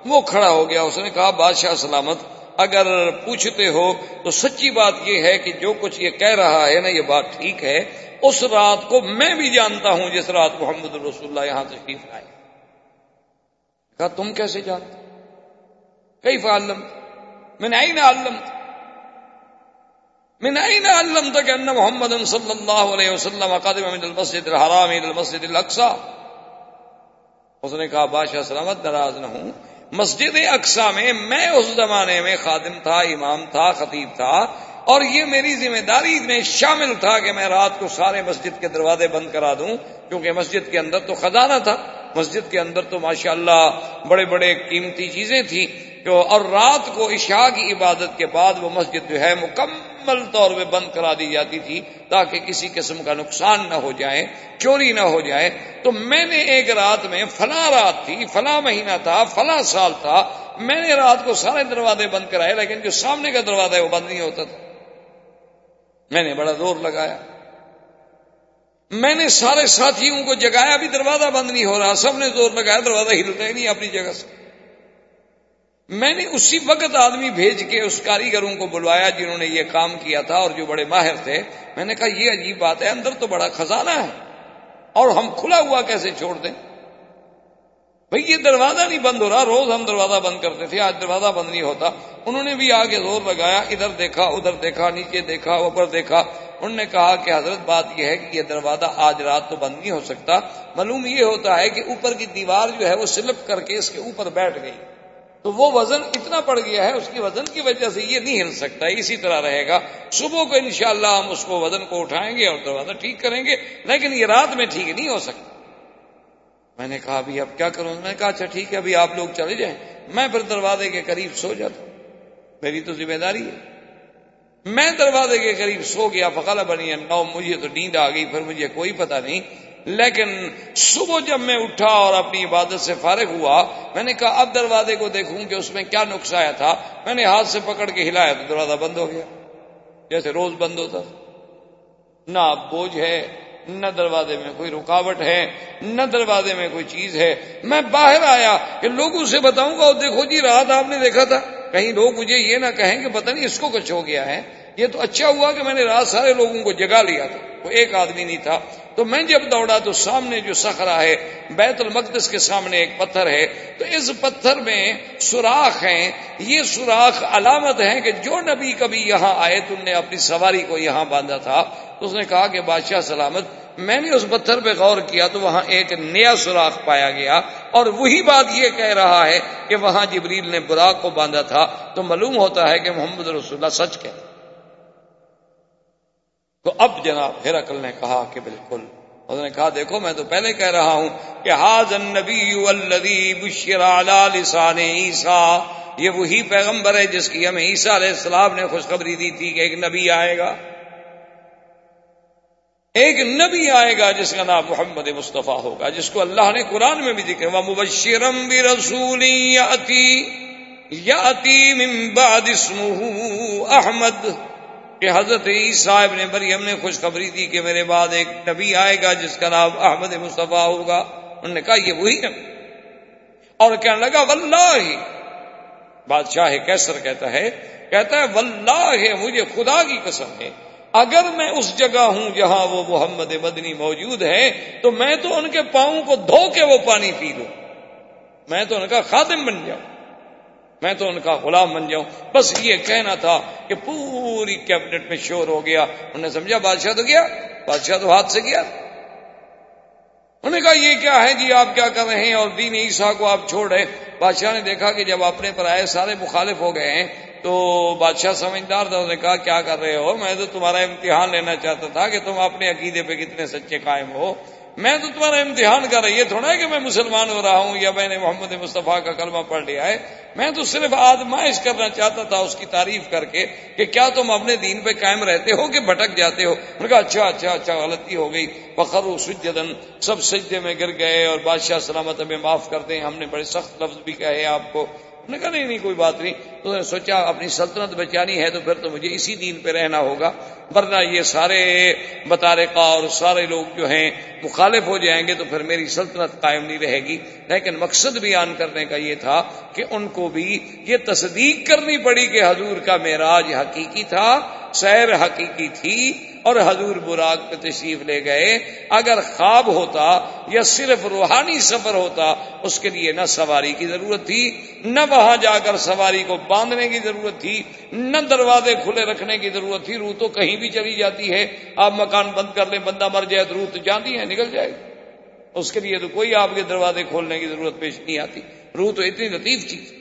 وہ کھڑا ہو گیا، اس نے کہا، بادشاہ سلامت اگر پوچھتے ہو تو سچی بات یہ ہے کہ جو کچھ یہ کہہ رہا ہے نا، یہ بات ٹھیک ہے۔ اس رات کو میں بھی جانتا ہوں جس رات محمد رسول اللہ یہاں تشریف آئے کہا، تم کیسے جانتے؟ کئی فعلم میں نے نہ علم میں نے نہ ان محمد صلی اللہ علیہ وسلم قادم من المسجد الحرام الى المسجد الاقصى اس نے کہا، بادشاہ سلامت ناراض نہ ہوں۔ مسجد اقسا میں میں اس زمانے میں خادم تھا، امام تھا، خطیب تھا، اور یہ میری ذمہ داری میں شامل تھا کہ میں رات کو سارے مسجد کے دروازے بند کرا دوں، کیونکہ مسجد کے اندر تو خزانہ تھا۔ مسجد کے اندر تو ماشاءاللہ اللہ بڑے بڑے قیمتی چیزیں تھیں۔ اور رات کو عشاء کی عبادت کے بعد وہ مسجد جو ہے مکمل طور پہ بند کرا دی جاتی تھی تاکہ کسی قسم کا نقصان نہ ہو جائے، چوری نہ ہو جائے۔ تو میں نے ایک رات میں، فلاں رات تھی، فلاں مہینہ تھا، فلاں سال تھا، میں نے رات کو سارے دروازے بند کرائے، لیکن جو سامنے کا دروازہ ہے وہ بند نہیں ہوتا تھا۔ میں نے بڑا زور لگایا۔ میں نے سارے ساتھیوں کو جگایا بھی دروازہ بند نہیں ہو رہا، سب نے زور لگایا، دروازہ ہلتا ہی نہیں اپنی جگہ سے۔ میں نے اسی وقت آدمی بھیج کے اس کاریگروں کو بلوایا جنہوں نے یہ کام کیا تھا اور جو بڑے ماہر تھے۔ میں نے کہا، یہ عجیب بات ہے، اندر تو بڑا خزانہ ہے۔ اور ہم کھلا ہوا کیسے چھوڑ دیں؟ بھئی، یہ دروازہ نہیں بند ہو رہا۔ روز ہم دروازہ بند کرتے تھے، آج دروازہ بند نہیں ہوتا۔ انہوں نے بھی آگے زور لگایا، ادھر دیکھا ادھر دیکھا، نیچے دیکھا، اوپر دیکھا۔ انہوں نے کہا کہ حضرت، بات یہ ہے کہ یہ دروازہ آج رات تو بند نہیں ہو سکتا۔ معلوم یہ ہوتا ہے کہ اوپر کی دیوار جو ہے وہ سلپ کر کے اس کے اوپر بیٹھ گئی۔ تو وہ وزن اتنا پڑ گیا ہے، اس کی وزن کی وجہ سے یہ نہیں ہل سکتا، اسی طرح رہے گا۔ صبح کو انشاءاللہ ہم اس کو وزن کو اٹھائیں گے اور دروازہ ٹھیک کریں گے، لیکن یہ رات میں ٹھیک نہیں ہو سکتا۔ میں نے کہا، ابھی اب کیا کروں؟ میں نے کہا اچھا ٹھیک ہے، ابھی آپ لوگ چلے جائیں۔ میں پھر دروازے کے قریب سو جاتا میری تو ذمہ داری ہے۔ میں دروازے کے قریب سو گیا، فقال بنی نو مجھے تو نیند آ گئی، پھر مجھے کوئی پتہ نہیں لیکن صبح جب میں اٹھا اور اپنی عبادت سے فارغ ہوا، میں نے کہا، اب دروازے کو دیکھوں کہ اس میں کیا نقص آیا تھا۔ میں نے ہاتھ سے پکڑ کے ہلایا، تو دروازہ بند ہو گیا۔ جیسے روز بند ہوتا۔ نہ بوجھ ہے، نہ دروازے میں کوئی رکاوٹ ہے، نہ دروازے میں کوئی چیز ہے۔ میں باہر آیا کہ لوگوں سے بتاؤں گا، اور دیکھو جی رات آپ نے دیکھا تھا۔ کہیں لوگ مجھے یہ نہ کہیں کہ پتہ نہیں اس کو کچھ ہو گیا ہے۔ یہ تو اچھا ہوا کہ میں نے رات سارے لوگوں کو جگا لیا تھا۔ وہ ایک آدمی نہیں تھا۔ تو میں جب دوڑا تو سامنے جو سخرا ہے، بیت المقدس کے سامنے ایک پتھر ہے۔ تو اس پتھر میں سوراخ ہیں۔ یہ سوراخ علامت ہے کہ جو نبی کبھی یہاں آئے تم نے اپنی سواری کو یہاں باندھا تھا۔ تو اس نے کہا کہ بادشاہ سلامت، میں نے اس پتھر پہ غور کیا تو وہاں ایک نیا سوراخ پایا گیا۔ اور وہی بات یہ کہہ رہا ہے کہ وہاں جبریل نے براق کو باندھا تھا۔ تو معلوم ہوتا ہے کہ محمد رسول اللہ سچ کہ تو اب جناب ہیرکل نے کہا کہ بالکل۔ اس نے کہا، دیکھو، میں تو پہلے کہہ رہا ہوں کہ حاض النبی بشر لسان عیسا یہ وہی پیغمبر ہے جس کی ہمیں عیسیٰ علیہ السلام نے خوشخبری دی تھی کہ ایک نبی آئے گا۔ ایک نبی آئے گا جس کا نام محمد مصطفیٰ ہوگا، جس کو اللہ نے قرآن میں بھی دکھے وہ مبشرم بھی رسولی یا احمد۔ کہ حضرت عیسیٰ ابن مریم نے خوشخبری دی کہ میرے بعد ایک نبی آئے گا جس کا نام احمد مصطفیٰ ہوگا۔ انہوں نے کہا، یہ وہی نبی اور کہنے لگا، واللہ۔ بادشاہ کیسر کہتا ہے کہتا ہے، واللہ، مجھے خدا کی قسم ہے۔ اگر میں اس جگہ ہوں جہاں وہ محمد مدنی موجود ہے تو میں تو ان کے پاؤں کو دھو کے وہ پانی پی لوں۔ میں تو ان کا خادم بن جاؤں۔ میں تو ان کا غلام بن جاؤں۔ بس یہ کہنا تھا کہ پوری کیبنٹ میں شور ہو گیا۔ انہوں نے سمجھا بادشاہ تو گیا، بادشاہ تو ہاتھ سے گیا۔ انہوں نے کہا، یہ کیا ہے جی؟ آپ کیا کر رہے ہیں؟ اور دین عیسیٰ کو آپ چھوڑ رہے بادشاہ نے دیکھا کہ جب اپنے پر آئے سارے مخالف ہو گئے ہیں، تو بادشاہ سمجھدار تھا، انہوں نے کہا، کیا کر رہے ہو؟ میں تو تمہارا امتحان لینا چاہتا تھا کہ تم اپنے عقیدے پہ کتنے سچے قائم ہو۔ میں تو تمہارا امتحان کر رہا یہ تھوڑا ہے کہ میں مسلمان ہو رہا ہوں یا میں نے محمد مصطفیٰ کا کلمہ پڑھ لیا ہے۔ میں تو صرف آزمائش کرنا چاہتا تھا اس کی تعریف کر کے کہ کیا تم اپنے دین پہ قائم رہتے ہو کہ بھٹک جاتے ہو؟ نے کہا اچھا اچھا اچھا غلطی ہو گئی۔ بخر سجدن سب سجدے میں گر گئے اور بادشاہ سلامت ہمیں معاف کر دیں۔ ہم نے بڑے سخت لفظ بھی کہے آپ کو۔ نے کہا، نہیں نہیں، کوئی بات نہیں۔ تو نے سوچا، اپنی سلطنت بچانی ہے تو پھر تو مجھے اسی دین پہ رہنا ہوگا۔ ورنہ یہ سارے بطارقہ اور سارے لوگ جو ہیں مخالف ہو جائیں گے تو پھر میری سلطنت قائم نہیں رہے گی۔ لیکن مقصد بیان کرنے کا یہ تھا کہ ان کو بھی یہ تصدیق کرنی پڑی کہ حضور کا معراج حقیقی تھا سیر حقیقی تھی اور حضور براق پہ تشریف لے گئے۔ اگر خواب ہوتا یا صرف روحانی سفر ہوتا، اس کے لیے نہ سواری کی ضرورت تھی، نہ وہاں جا کر سواری کو باندھنے کی ضرورت تھی، نہ دروازے کھلے رکھنے کی ضرورت تھی۔ روح تو کہیں بھی چلی جاتی ہے۔ آپ مکان بند کر لیں، بندہ مر جائے تو روح تو جانتی ہے، نکل جائے۔ اس کے لیے تو کوئی آپ کے دروازے کھولنے کی ضرورت پیش نہیں آتی۔ روح تو اتنی لطیف چیز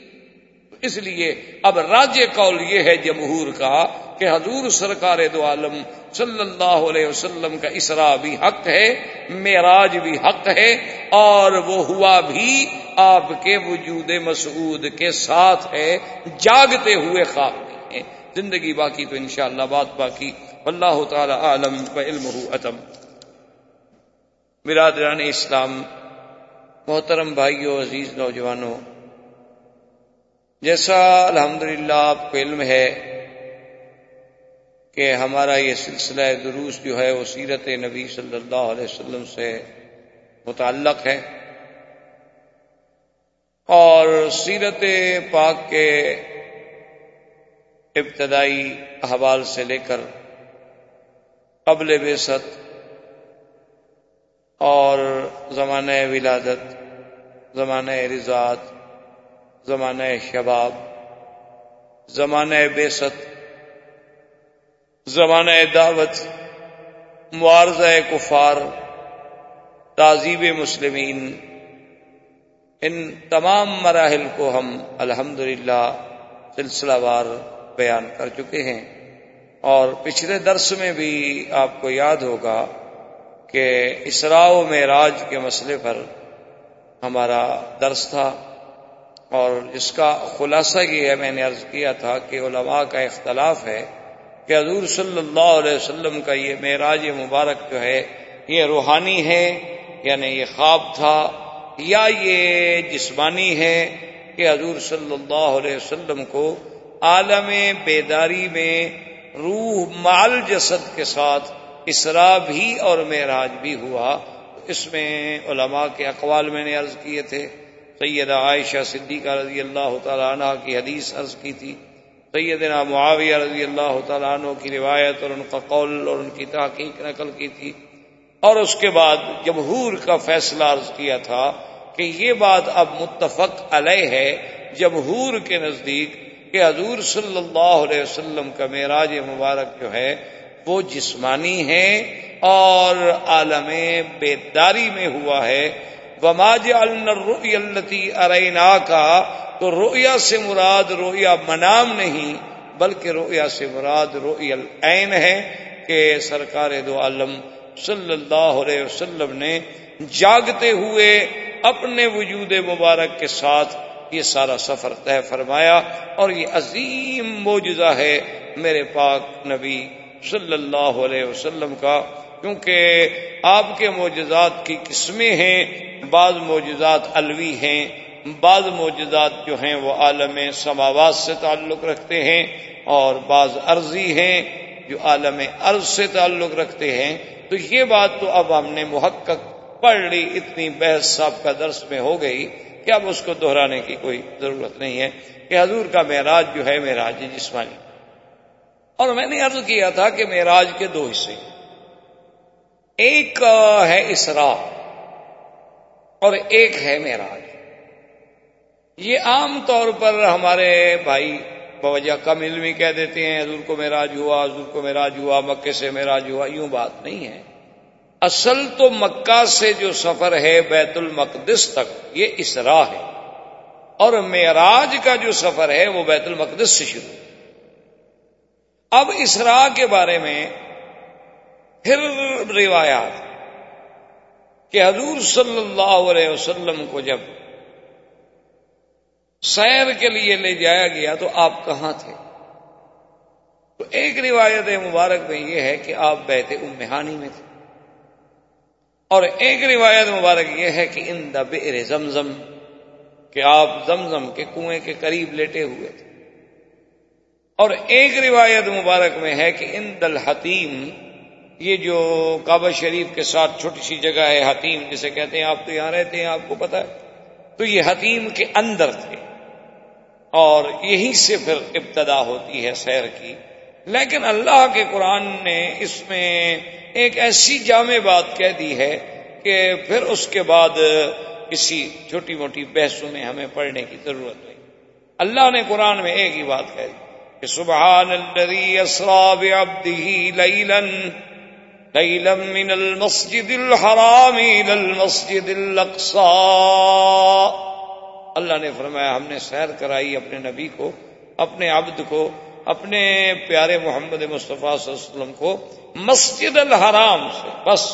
اس لیے اب راجیہ کال یہ ہے جمہور کا کہ حضور سرکار دو عالم صلی اللہ علیہ وسلم کا اسرا بھی حق ہے، معراج بھی حق ہے، اور وہ ہوا بھی آپ کے وجود مسعود کے ساتھ ہے، جاگتے ہوئے خواب ہیں۔ زندگی باقی تو انشاءاللہ بات باقی۔ اللہ تعالی عالم علم اتم۔ برادران اسلام، محترم بھائیوں عزیز نوجوانوں جیسا الحمدللہ آپ کو علم ہے کہ ہمارا یہ سلسلہ دروس جو ہے وہ سیرت نبی صلی اللہ علیہ وسلم سے متعلق ہے اور سیرت پاک کے ابتدائی احوال سے لے کر قبل بے ست اور زمانۂ ولادت، زمانۂ رضاط زمانہ شباب، زمانہ بے ست زمانہ دعوت، معارضہ کفار تعزیب مسلمین، ان تمام مراحل کو ہم الحمد سلسلہ وار بیان کر چکے ہیں۔ اور پچھلے درس میں بھی آپ کو یاد ہوگا کہ اسراء و معراج کے مسئلے پر ہمارا درس تھا۔ اور اس کا خلاصہ یہ ہے، میں نے عرض کیا تھا کہ علماء کا اختلاف ہے کہ حضور صلی اللہ علیہ وسلم کا یہ معراج مبارک جو ہے، یہ روحانی ہے یعنی یہ خواب تھا یا یہ جسمانی ہے کہ حضور صلی اللہ علیہ وسلم کو عالم بیداری میں روح مال جسد کے ساتھ اسرا بھی اور معراج بھی ہوا۔ اس میں علماء کے اقوال میں نے عرض کیے تھے۔ سیدہ عائشہ صدیقہ رضی اللہ تعالیٰ عنہ کی حدیث عرض کی تھی۔ سیدنا معاویہ رضی اللہ تعالیٰ عنہ کی روایت اور ان کا قول اور ان کی تحقیق نقل کی تھی۔ اور اس کے بعد جمہور کا فیصلہ عرض کیا تھا کہ یہ بات اب متفق علیہ ہے۔ جمہور کے نزدیک کہ حضور صلی اللہ علیہ وسلم کا معراج مبارک جو ہے وہ جسمانی ہے اور عالم بیداری میں ہوا ہے۔ وماج التی ارینا کا تو رویا سے مراد رویا منام نہیں، بلکہ رویا سے مراد روی العین ہے کہ سرکار دو عالم صلی اللہ علیہ وسلم نے جاگتے ہوئے اپنے وجود مبارک کے ساتھ یہ سارا سفر طے فرمایا، اور یہ عظیم موجزہ ہے میرے پاک نبی صلی اللہ علیہ وسلم کا۔ کیونکہ آپ کے معجزات کی قسمیں ہیں، بعض معجزات الوی ہیں، بعض معجزات جو ہیں وہ عالم سماوات سے تعلق رکھتے ہیں اور بعض عرضی ہیں جو عالم عرض سے تعلق رکھتے ہیں۔ تو یہ بات تو اب ہم نے محقق پڑھ لی، اتنی بحث صاحب کا درس میں ہو گئی کہ اب اس کو دہرانے کی کوئی ضرورت نہیں ہے کہ حضور کا معراج جو ہے، معراج جسمانی۔ اور میں نے عرض کیا تھا کہ معراج کے دو حصے ہیں۔ ایک ہے اسرا اور ایک ہے معراج۔ یہ عام طور پر ہمارے بھائی بوجہ کم علمی کہہ دیتے ہیں، حضور کو معراج ہوا، حضور کو معراج ہوا مکے سے معراج ہوا، یوں بات نہیں ہے۔ اصل تو مکہ سے جو سفر ہے بیت المقدس تک، یہ اسرا ہے۔ اور معراج کا جو سفر ہے، وہ بیت المقدس سے شروع۔ اب اسرا کے بارے میں پھر روایات کہ حضور صلی اللہ علیہ وسلم کو جب سیر کے لیے لے جایا گیا تو آپ کہاں تھے؟ تو ایک روایت مبارک میں یہ ہے کہ آپ بیت امہانی میں تھے۔ اور ایک روایت مبارک یہ ہے کہ ان دا بیر زمزم کہ آپ زمزم کے کنویں کے قریب لیٹے ہوئے تھے۔ اور ایک روایت مبارک میں ہے کہ ان دل حتیم یہ جو کعبہ شریف کے ساتھ چھوٹی سی جگہ ہے حتیم جسے کہتے ہیں، آپ تو یہاں رہتے ہیں، آپ کو پتا ہے۔ تو یہ حتیم کے اندر تھے۔ اور یہیں سے پھر ابتدا ہوتی ہے سیر کی۔ لیکن اللہ کے قرآن نے اس میں ایک ایسی جامع بات کہہ دی ہے کہ پھر اس کے بعد کسی چھوٹی موٹی بحثوں میں ہمیں پڑھنے کی ضرورت نہیں۔ اللہ نے قرآن میں ایک ہی بات کہہ دی کہ سبحان الذي اسرا بعبده ليلا ليلا من المسجد الحرام الى المسجد الاقصى اللہ نے فرمایا، ہم نے سیر کرائی اپنے نبی کو، اپنے عبد کو، اپنے پیارے محمد مصطفیٰ صلی اللہ علیہ وسلم کو مسجد الحرام سے۔ بس۔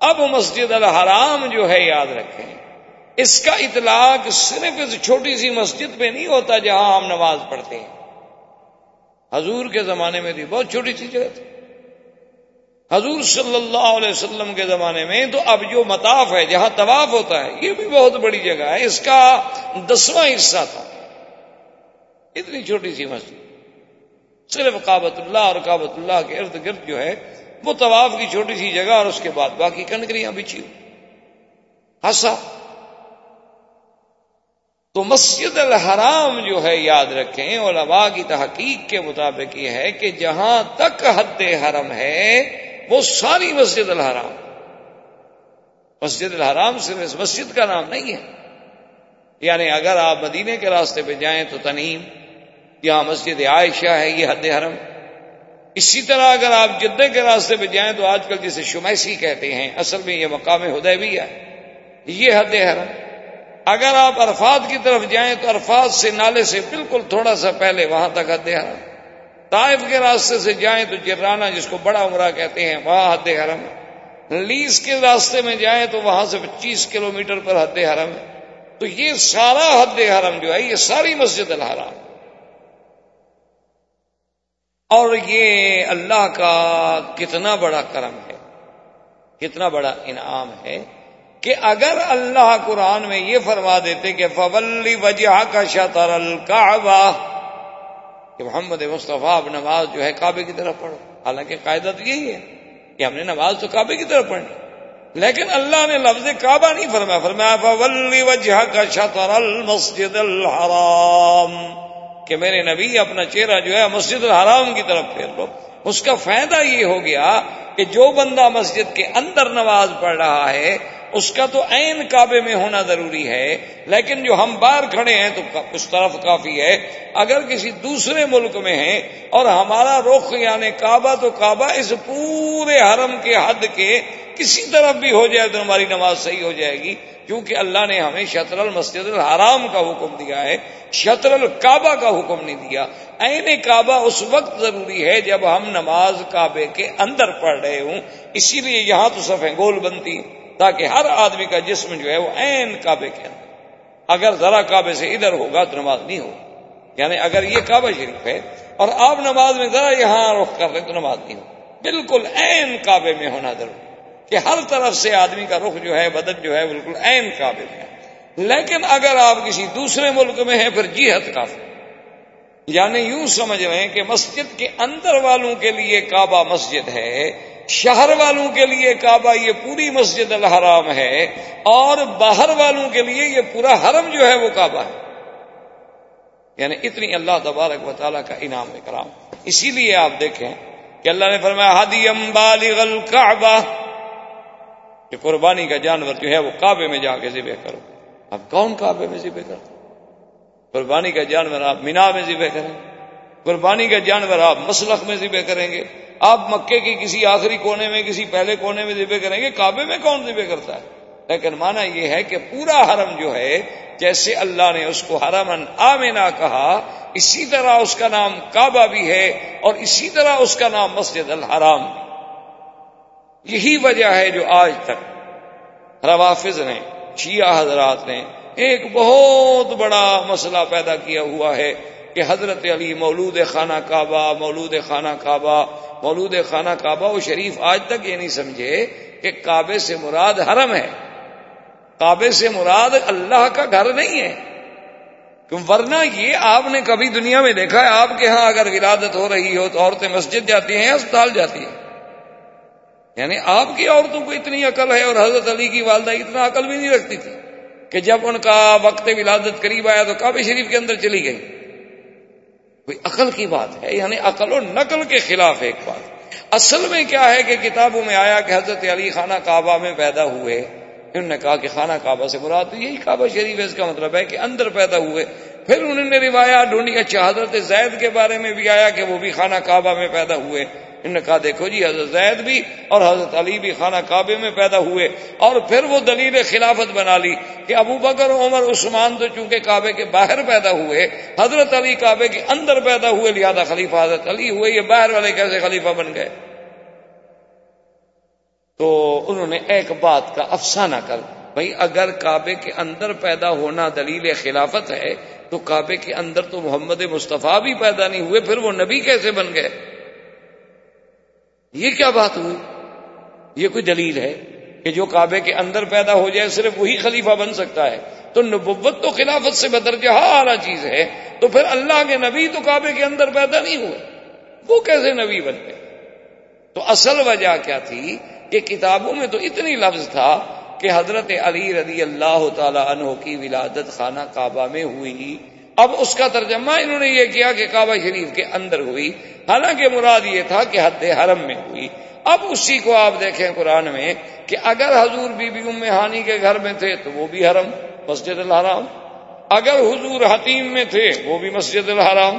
اب مسجد الحرام جو ہے، یاد رکھیں، اس کا اطلاق صرف اس چھوٹی سی مسجد پہ نہیں ہوتا جہاں ہم نماز پڑھتے ہیں۔ حضور کے زمانے میں تھی بہت چھوٹی سی جگہ تھی۔ حضور صلی اللہ علیہ وسلم کے زمانے میں تو اب جو مطاف ہے، جہاں طواف ہوتا ہے، یہ بھی بہت بڑی جگہ ہے۔ اس کا دسواں حصہ تھا۔ اتنی چھوٹی سی مسجد۔ صرف کابت اللہ اور کابت اللہ کے ارد گرد جو ہے، وہ طواف کی چھوٹی سی جگہ اور اس کے بعد باقی کنکریاں بچھی ہنسا تو مسجد الحرام جو ہے، یاد رکھیں، علماء کی تحقیق کے مطابق یہ ہے کہ جہاں تک حد حرم ہے وہ ساری مسجد الحرام۔ مسجد الحرام صرف اس مسجد کا نام نہیں ہے۔ یعنی اگر آپ مدینے کے راستے پہ جائیں تو تنیم یہاں مسجد عائشہ ہے، یہ حد حرم۔ اسی طرح اگر آپ جدہ کے راستے پہ جائیں تو آج کل جسے شمیسی کہتے ہیں، اصل میں یہ مقام ہدے بھی ہے۔ یہ حد حرم۔ اگر آپ عرفات کی طرف جائیں تو عرفات سے نالے سے بالکل تھوڑا سا پہلے وہاں تک حد حرم۔ طائف کے راستے سے جائیں تو جرانہ جس کو بڑا عمرہ کہتے ہیں، وہاں حد حرم لیس کے راستے میں جائیں تو وہاں سے پچیس کلو میٹر پر حد حرم ہے۔ تو یہ سارا حد حرم جو ہے، یہ ساری مسجد الحرام۔ اور یہ اللہ کا کتنا بڑا کرم ہے، کتنا بڑا انعام ہے کہ اگر اللہ قرآن میں یہ فرما دیتے کہ فولی وجہ کا شطر الکعبہ کہ محمد مصطفیٰ اب نماز جو ہے کعبے کی طرف پڑھو۔ حالانکہ قاعدہ تو یہی ہے کہ ہم نے نماز تو کعبے کی طرف پڑھنی لیکن اللہ نے لفظ کعبہ نہیں فرمایا فرمایا فولی وجہ کا شطر المسجد الحرام۔ کہ میرے نبی اپنا چہرہ جو ہے مسجد الحرام کی طرف پھیر لو اس کا فائدہ یہ ہو گیا کہ جو بندہ مسجد کے اندر نماز پڑھ رہا ہے اس کا تو عین کعبے میں ہونا ضروری ہے، لیکن جو ہم باہر کھڑے ہیں تو اس طرف کافی ہے۔ اگر کسی دوسرے ملک میں ہیں اور ہمارا رخ یعنی کعبہ تو کعبہ اس پورے حرم کے حد کے کسی طرف بھی ہو جائے تو ہماری نماز صحیح ہو جائے گی، کیونکہ اللہ نے ہمیں شطر المسجد الحرام کا حکم دیا ہے، شطر الکعبہ کا حکم نہیں دیا۔ عین کعبہ اس وقت ضروری ہے جب ہم نماز کعبے کے اندر پڑھ رہے ہوں، اسی لیے یہاں تو صفیں گول بنتی۔ تاکہ ہر آدمی کا جسم جو ہے وہ عین کعبے کے اندر اگر ذرا کعبے سے ادھر ہوگا تو نماز نہیں ہوگی۔ یعنی اگر یہ کعبہ شریف ہے اور آپ نماز میں ذرا یہاں رخ کر لیں تو نماز نہیں ہوگی۔ بالکل عین کعبے میں ہونا ضروری کہ ہر طرف سے آدمی کا رخ جو ہے، بدن جو ہے، بالکل عین کعبے میں ہے۔ لیکن اگر آپ کسی دوسرے ملک میں ہیں، پھر جیحت کافی یعنی یوں سمجھ رہے ہیں کہ مسجد کے اندر والوں کے لیے کعبہ مسجد ہے شہر والوں کے لیے کعبہ یہ پوری مسجد الحرام ہے اور باہر والوں کے لیے یہ پورا حرم جو ہے وہ کعبہ ہے۔ یعنی اتنی اللہ تبارک و تعالیٰ کا انعام کرام اسی لیے آپ دیکھیں کہ اللہ نے فرمایا، ہادی بالغ الکعبہ کہ قربانی کا جانور جو ہے وہ کعبے میں جا کے ذبح کرو۔ اب کون کعبے میں ذبح کرو قربانی کا جانور آپ مینا میں ذبح کریں۔ قربانی کا جانور آپ مسلخ میں ذبح کریں گے۔ آپ مکے کی کسی آخری کونے میں، کسی پہلے کونے میں ذبح کریں گے، کعبے میں کون ذبح کرتا ہے؟ لیکن مانا یہ ہے کہ پورا حرم جو ہے، جیسے اللہ نے اس کو حرم آمنا کہا، اسی طرح اس کا نام کعبہ بھی ہے اور اسی طرح اس کا نام مسجد الحرام یہی وجہ ہے جو آج تک روافظ نے، شیعہ حضرات نے ایک بہت بڑا مسئلہ پیدا کیا ہوا ہے۔ کہ حضرت علی مولود خانہ کعبہ، مولود خانہ کعبہ، مولود خانہ کعبہ وہ شریف آج تک یہ نہیں سمجھے کہ کعبے سے مراد حرم ہے۔ کعبے سے مراد اللہ کا گھر نہیں ہے۔ ورنہ یہ آپ نے کبھی دنیا میں دیکھا ہے، آپ کے ہاں اگر ولادت ہو رہی ہو تو عورتیں مسجد جاتی ہیں اسپتال جاتی ہیں۔ یعنی آپ کی عورتوں کو اتنی عقل ہے اور حضرت علی کی والدہ اتنا عقل بھی نہیں رکھتی تھی کہ جب ان کا وقت ولادت قریب آیا تو کعبے شریف کے اندر چلی گئی۔ کوئی عقل کی بات ہے یعنی عقل و نقل کے خلاف ایک بات۔ اصل میں کیا ہے کہ کتابوں میں آیا کہ حضرت علی خانہ کعبہ میں پیدا ہوئے۔ انہوں نے کہا کہ خانہ کعبہ سے مراد یہی کعبہ شریف ہے، اس کا مطلب ہے کہ اندر پیدا ہوئے۔ پھر انہوں نے روایات ڈھونڈی اچھا حضرت زید کے بارے میں بھی آیا کہ وہ بھی خانہ کعبہ میں پیدا ہوئے۔ انہوں نے کہا، دیکھو جی حضرت زید بھی اور حضرت علی بھی خانہ کعبے میں پیدا ہوئے اور پھر وہ دلیل خلافت بنا لی کہ ابو بکر عمر، عثمان تو چونکہ کعبے کے باہر پیدا ہوئے، حضرت علی کعبے کے اندر پیدا ہوئے، لہذا خلیفہ حضرت علی ہوئے، یہ باہر والے کیسے خلیفہ بن گئے؟ تو انہوں نے ایک بات کا افسانہ کر، بھائی، اگر کعبے کے اندر پیدا ہونا دلیل خلافت ہے، تو کعبے کے اندر تو محمد مصطفیٰ بھی پیدا نہیں ہوئے، پھر وہ نبی کیسے بن گئے؟ یہ کیا بات ہوئی؟ یہ کوئی دلیل ہے کہ جو کعبے کے اندر پیدا ہو جائے صرف وہی خلیفہ بن سکتا ہے؟ تو نبوت تو خلافت سے بدرجہ اعلیٰ چیز ہے، تو پھر اللہ کے نبی تو کعبے کے اندر پیدا نہیں ہوئے۔ وہ کیسے نبی بن گئے تو اصل وجہ کیا تھی کہ کتابوں میں تو اتنی لفظ تھا کہ حضرت علی رضی اللہ تعالی عنہ کی ولادت خانہ کعبہ میں ہوئی۔ اب اس کا ترجمہ انہوں نے یہ کیا کہ کعبہ شریف کے اندر ہوئی۔ حالانکہ مراد یہ تھا کہ حد حرم میں ہوئی۔ اب اسی کو آپ دیکھیں قرآن میں کہ اگر حضور بی بی ام ہانی کے گھر میں تھے تو وہ بھی حرم، مسجد الحرام۔ اگر حضور حتیم میں تھے وہ بھی مسجد الحرام۔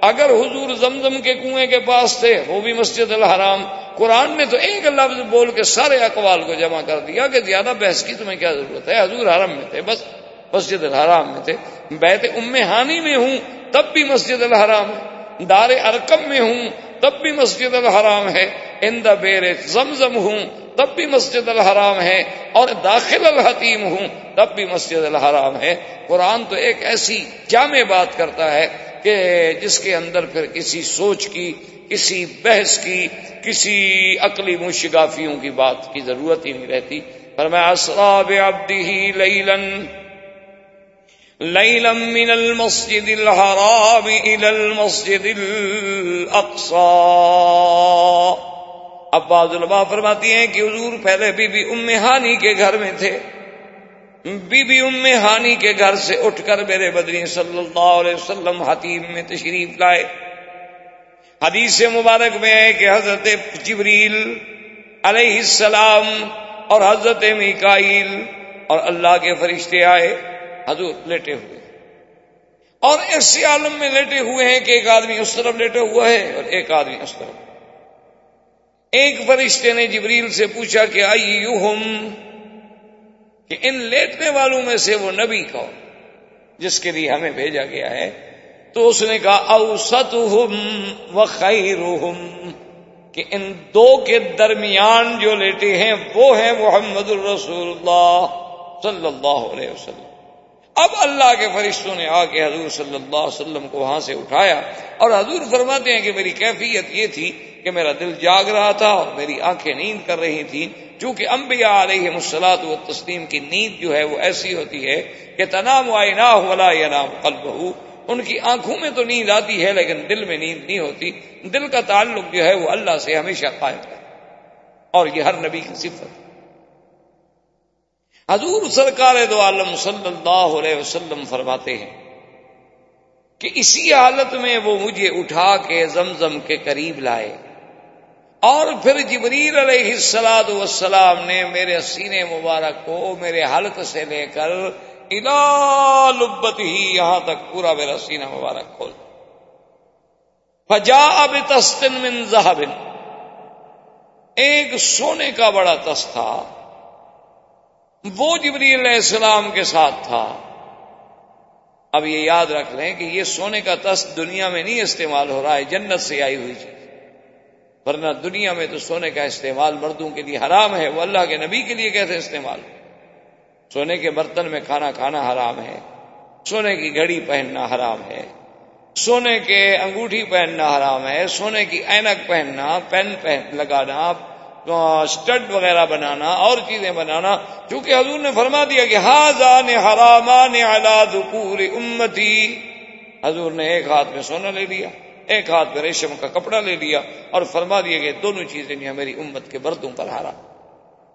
اگر حضور زمزم کے کنویں کے پاس تھے وہ بھی مسجد الحرام۔ قرآن نے تو ایک لفظ بول کے سارے اقوال کو جمع کر دیا کہ زیادہ بحث کی تمہیں کیا ضرورت ہے؟ حضور حرم میں تھے، بس مسجد الحرام میں تھے۔ بیت ام ہانی میں ہوں، تب بھی مسجد الحرام ہے۔ دار ارکم میں ہوں، تب بھی مسجد الحرام ہے۔ ان دا بیر زمزم ہوں، تب بھی مسجد الحرام ہے۔ اور داخل الحتیم ہوں، تب بھی مسجد الحرام ہے۔ قرآن تو ایک ایسی جامع بات کرتا ہے کہ جس کے اندر پھر کسی سوچ کی، کسی بحث کی، کسی عقلی مشگافیوں کی بات کی ضرورت ہی نہیں رہتی۔ پر میں اسراب عبدی لیلن۔ لیلم من المسجد الحرام الى المسجد الاقصى اب بعض فرماتی ہیں کہ حضور پہلے بی بی ام ہانی کے گھر میں تھے۔ بی بی ام ہانی کے گھر سے اٹھ کر میرے بدری صلی اللہ علیہ وسلم حتیم میں تشریف لائے۔ حدیث مبارک میں ہے کہ حضرت جبریل علیہ السلام اور حضرت میکائیل اور اللہ کے فرشتے آئے۔ حضور لیٹے ہوئے اور اس عالم میں لیٹے ہوئے ہیں کہ ایک آدمی اس طرف لیٹے ہوا ہے اور ایک آدمی اس طرف۔ ایک فرشتے نے جبریل سے پوچھا کہ آئی کہ ان لیٹنے والوں میں سے وہ نبی کون؟ جس کے لیے ہمیں بھیجا گیا ہے۔ تو اس نے کہا اوسط و خیر کہ ان دو کے درمیان جو لیٹے ہیں وہ ہیں محمد الرسول اللہ صلی اللہ علیہ وسلم۔ اب اللہ کے فرشتوں نے آ کے حضور صلی اللہ علیہ وسلم کو وہاں سے اٹھایا اور حضور فرماتے ہیں کہ میری کیفیت یہ تھی کہ میرا دل جاگ رہا تھا اور میری آنکھیں نیند کر رہی تھیں۔ چونکہ انبیاء علیہ مسلاط و تسلیم کی نیند جو ہے وہ ایسی ہوتی ہے کہ تنام آئے ولا یا نام قلب ان کی آنکھوں میں تو نیند آتی ہے لیکن دل میں نیند نہیں ہوتی۔ دل کا تعلق جو ہے وہ اللہ سے ہمیشہ قائم ہے۔ اور یہ ہر نبی کی صفت۔ حضور سرکار دو عالم صلی اللہ علیہ وسلم فرماتے ہیں کہ اسی حالت میں وہ مجھے اٹھا کے زمزم کے قریب لائے اور پھر جبریل علیہ السلاد والسلام نے میرے سینے مبارک کو میرے حلق سے لے کر الا لبت ہی یہاں تک پورا میرا سینہ مبارک کھول فجا اب تستن من زہبن ایک سونے کا بڑا تس تھا۔ وہ جبری علیہ السلام کے ساتھ تھا۔ اب یہ یاد رکھ لیں کہ یہ سونے کا تس دنیا میں نہیں استعمال ہو رہا ہے، جنت سے آئی ہوئی چیز۔ ورنہ دنیا میں تو سونے کا استعمال مردوں کے لیے حرام ہے، وہ اللہ کے نبی کے لیے کیسے استعمال سونے کے برتن میں کھانا کھانا حرام ہے، سونے کی گھڑی پہننا حرام ہے، سونے کے انگوٹھی پہننا حرام ہے، سونے کی اینک پہننا، پین پہن لگانا اسٹڈ وغیرہ بنانا، اور چیزیں بنانا کیونکہ حضور نے فرما دیا کہ ہاضان حرامان پوری امتی۔ حضور نے ایک ہاتھ میں سونا لے لیا، ایک ہاتھ میں ریشم کا کپڑا لے لیا، اور فرما دیا کہ دونوں چیزیں نہیں میری امت کے بردوں پر ہارا۔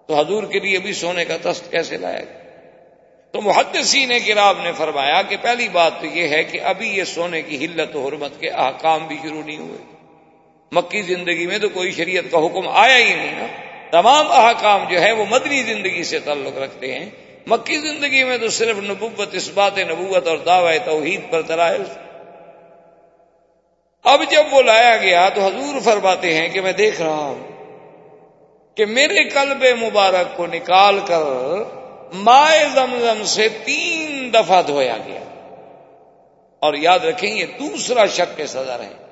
تو حضور کے لیے بھی سونے کا تست کیسے لایا گیا؟ تو محدثین کرام نے فرمایا کہ پہلی بات تو یہ ہے کہ ابھی یہ سونے کی ہلت و حرمت کے احکام بھی شروع نہیں ہوئے۔ مکی زندگی میں تو کوئی شریعت کا حکم آیا ہی نہیں نا۔ تمام احکام جو ہے وہ مدنی زندگی سے تعلق رکھتے ہیں۔ مکی زندگی میں تو صرف نبوت اس بات نبوت اور دعوی توحید پر درائل اب جب وہ لایا گیا تو حضور فرماتے ہیں کہ میں دیکھ رہا ہوں کہ میرے قلب مبارک کو نکال کر مائے زمزم سے تین دفعہ دھویا گیا۔ اور یاد رکھیں یہ دوسرا شک کے صدر ہے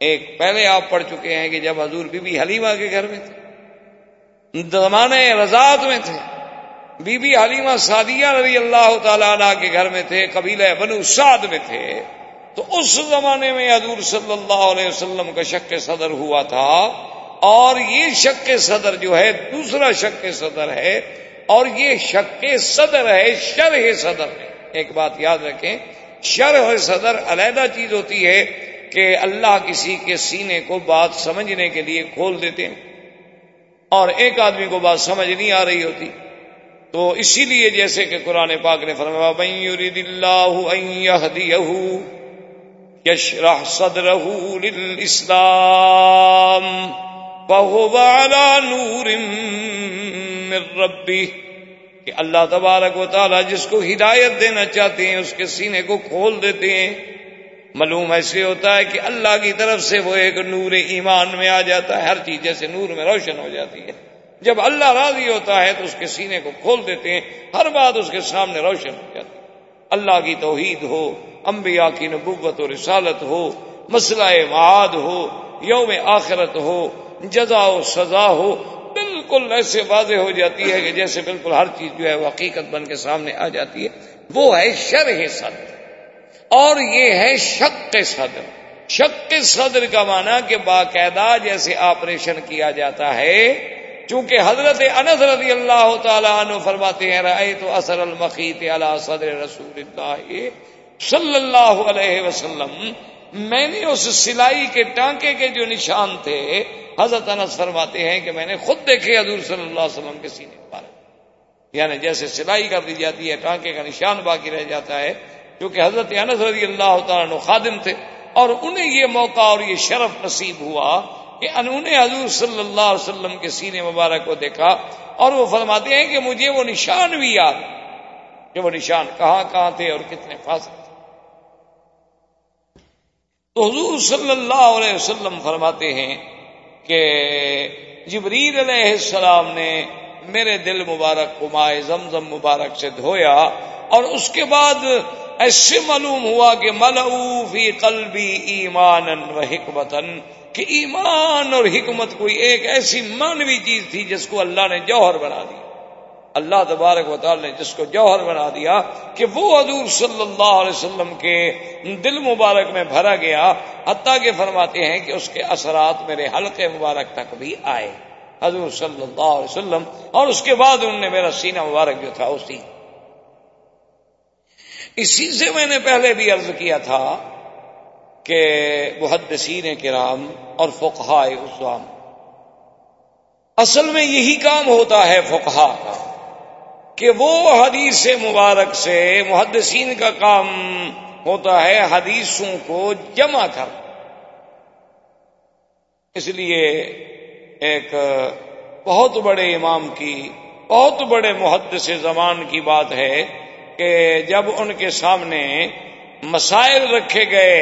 ایک پہلے آپ پڑھ چکے ہیں کہ جب حضور بی بی حلیمہ کے گھر میں تھے، زمانے رضاط میں تھے، بی بی حلیمہ سعدیہ رضی اللہ تعالیٰ عنہ کے گھر میں تھے، قبیلہ بنو سعد میں تھے، تو اس زمانے میں حضور صلی اللہ علیہ وسلم کا شک صدر ہوا تھا، اور یہ شک صدر جو ہے دوسرا شک صدر ہے، اور یہ شک صدر ہے شرح صدر ہے ایک بات یاد رکھیں، شرح صدر علیحدہ چیز ہوتی ہے کہ اللہ کسی کے سینے کو بات سمجھنے کے لیے کھول دیتے ہیں اور ایک آدمی کو بات سمجھ نہیں آ رہی ہوتی۔ تو اسی لیے جیسے کہ قرآن پاک نے فرمایا یشرح صدره للاسلام فهو على نور من ربه کہ اللہ تبارک و تعالی جس کو ہدایت دینا چاہتے ہیں، اس کے سینے کو کھول دیتے ہیں۔ معلوم ایسے ہوتا ہے کہ اللہ کی طرف سے وہ ایک نور ایمان میں آ جاتا ہے، ہر چیز جیسے نور میں روشن ہو جاتی ہے۔ جب اللہ راضی ہوتا ہے تو اس کے سینے کو کھول دیتے ہیں، ہر بات اس کے سامنے روشن ہو جاتی ہے۔ اللہ کی توحید ہو، انبیاء کی نبوت و رسالت ہو، مسئلہ معاد ہو، یوم آخرت ہو، جزا و سزا ہو، بالکل ایسے واضح ہو جاتی ہے کہ جیسے بالکل ہر چیز جو ہے وہ حقیقت بن کے سامنے آ جاتی ہے۔ وہ ہے شرح صدر۔ اور یہ ہے شک صدر۔ شک صدر کا معنی کہ باقاعدہ جیسے آپریشن کیا جاتا ہے، چونکہ حضرت انس رضی اللہ تعالیٰ عنہ فرماتے ہیں رائے تو اثر المقیت علی صدر رسول اللہ صلی اللہ علیہ وسلم۔ میں نے اس سلائی کے ٹانکے کے جو نشان تھے، حضرت انس فرماتے ہیں کہ میں نے خود دیکھے حضور صلی اللہ علیہ وسلم کے سینے پر۔ یعنی جیسے سلائی کر دی جاتی ہے، ٹانکے کا نشان باقی رہ جاتا ہے کیونکہ حضرت انس رضی اللہ تعالیٰ خادم تھے اور انہیں یہ موقع اور یہ شرف نصیب ہوا کہ انہوں نے حضور صلی اللہ علیہ وسلم کے سینے مبارک کو دیکھا اور وہ فرماتے ہیں کہ مجھے وہ نشان بھی یاد کہ وہ نشان کہاں کہاں تھے اور کتنے فاصل تھے۔ تو حضور صلی اللہ علیہ وسلم فرماتے ہیں کہ جبریل علیہ السلام نے میرے دل مبارک کو مائے زمزم مبارک سے دھویا اور اس کے بعد ایسے معلوم ہوا کہ ملو فی قلبی ایمان و حکمتن کہ ایمان اور حکمت کوئی ایک ایسی مانوی چیز تھی جس کو اللہ نے جوہر بنا دی اللہ تبارک و تعالی نے جس کو جوہر بنا دیا کہ وہ حضور صلی اللہ علیہ وسلم کے دل مبارک میں بھرا گیا، حتیٰ کہ فرماتے ہیں کہ اس کے اثرات میرے حلقے مبارک تک بھی آئے۔ حضور صلی اللہ علیہ وسلم اور اس کے بعد انہوں نے میرا سینہ مبارک جو تھا، اسی اسی سے میں نے پہلے بھی عرض کیا تھا کہ محدثین کرام اور فقہائے اسلام، اصل میں یہی کام ہوتا ہے فقہا کا، کہ وہ حدیث مبارک سے محدثین کا کام ہوتا ہے حدیثوں کو جمع کر۔ اس لیے ایک بہت بڑے امام کی، بہت بڑے محدث زمان کی بات ہے کہ جب ان کے سامنے مسائل رکھے گئے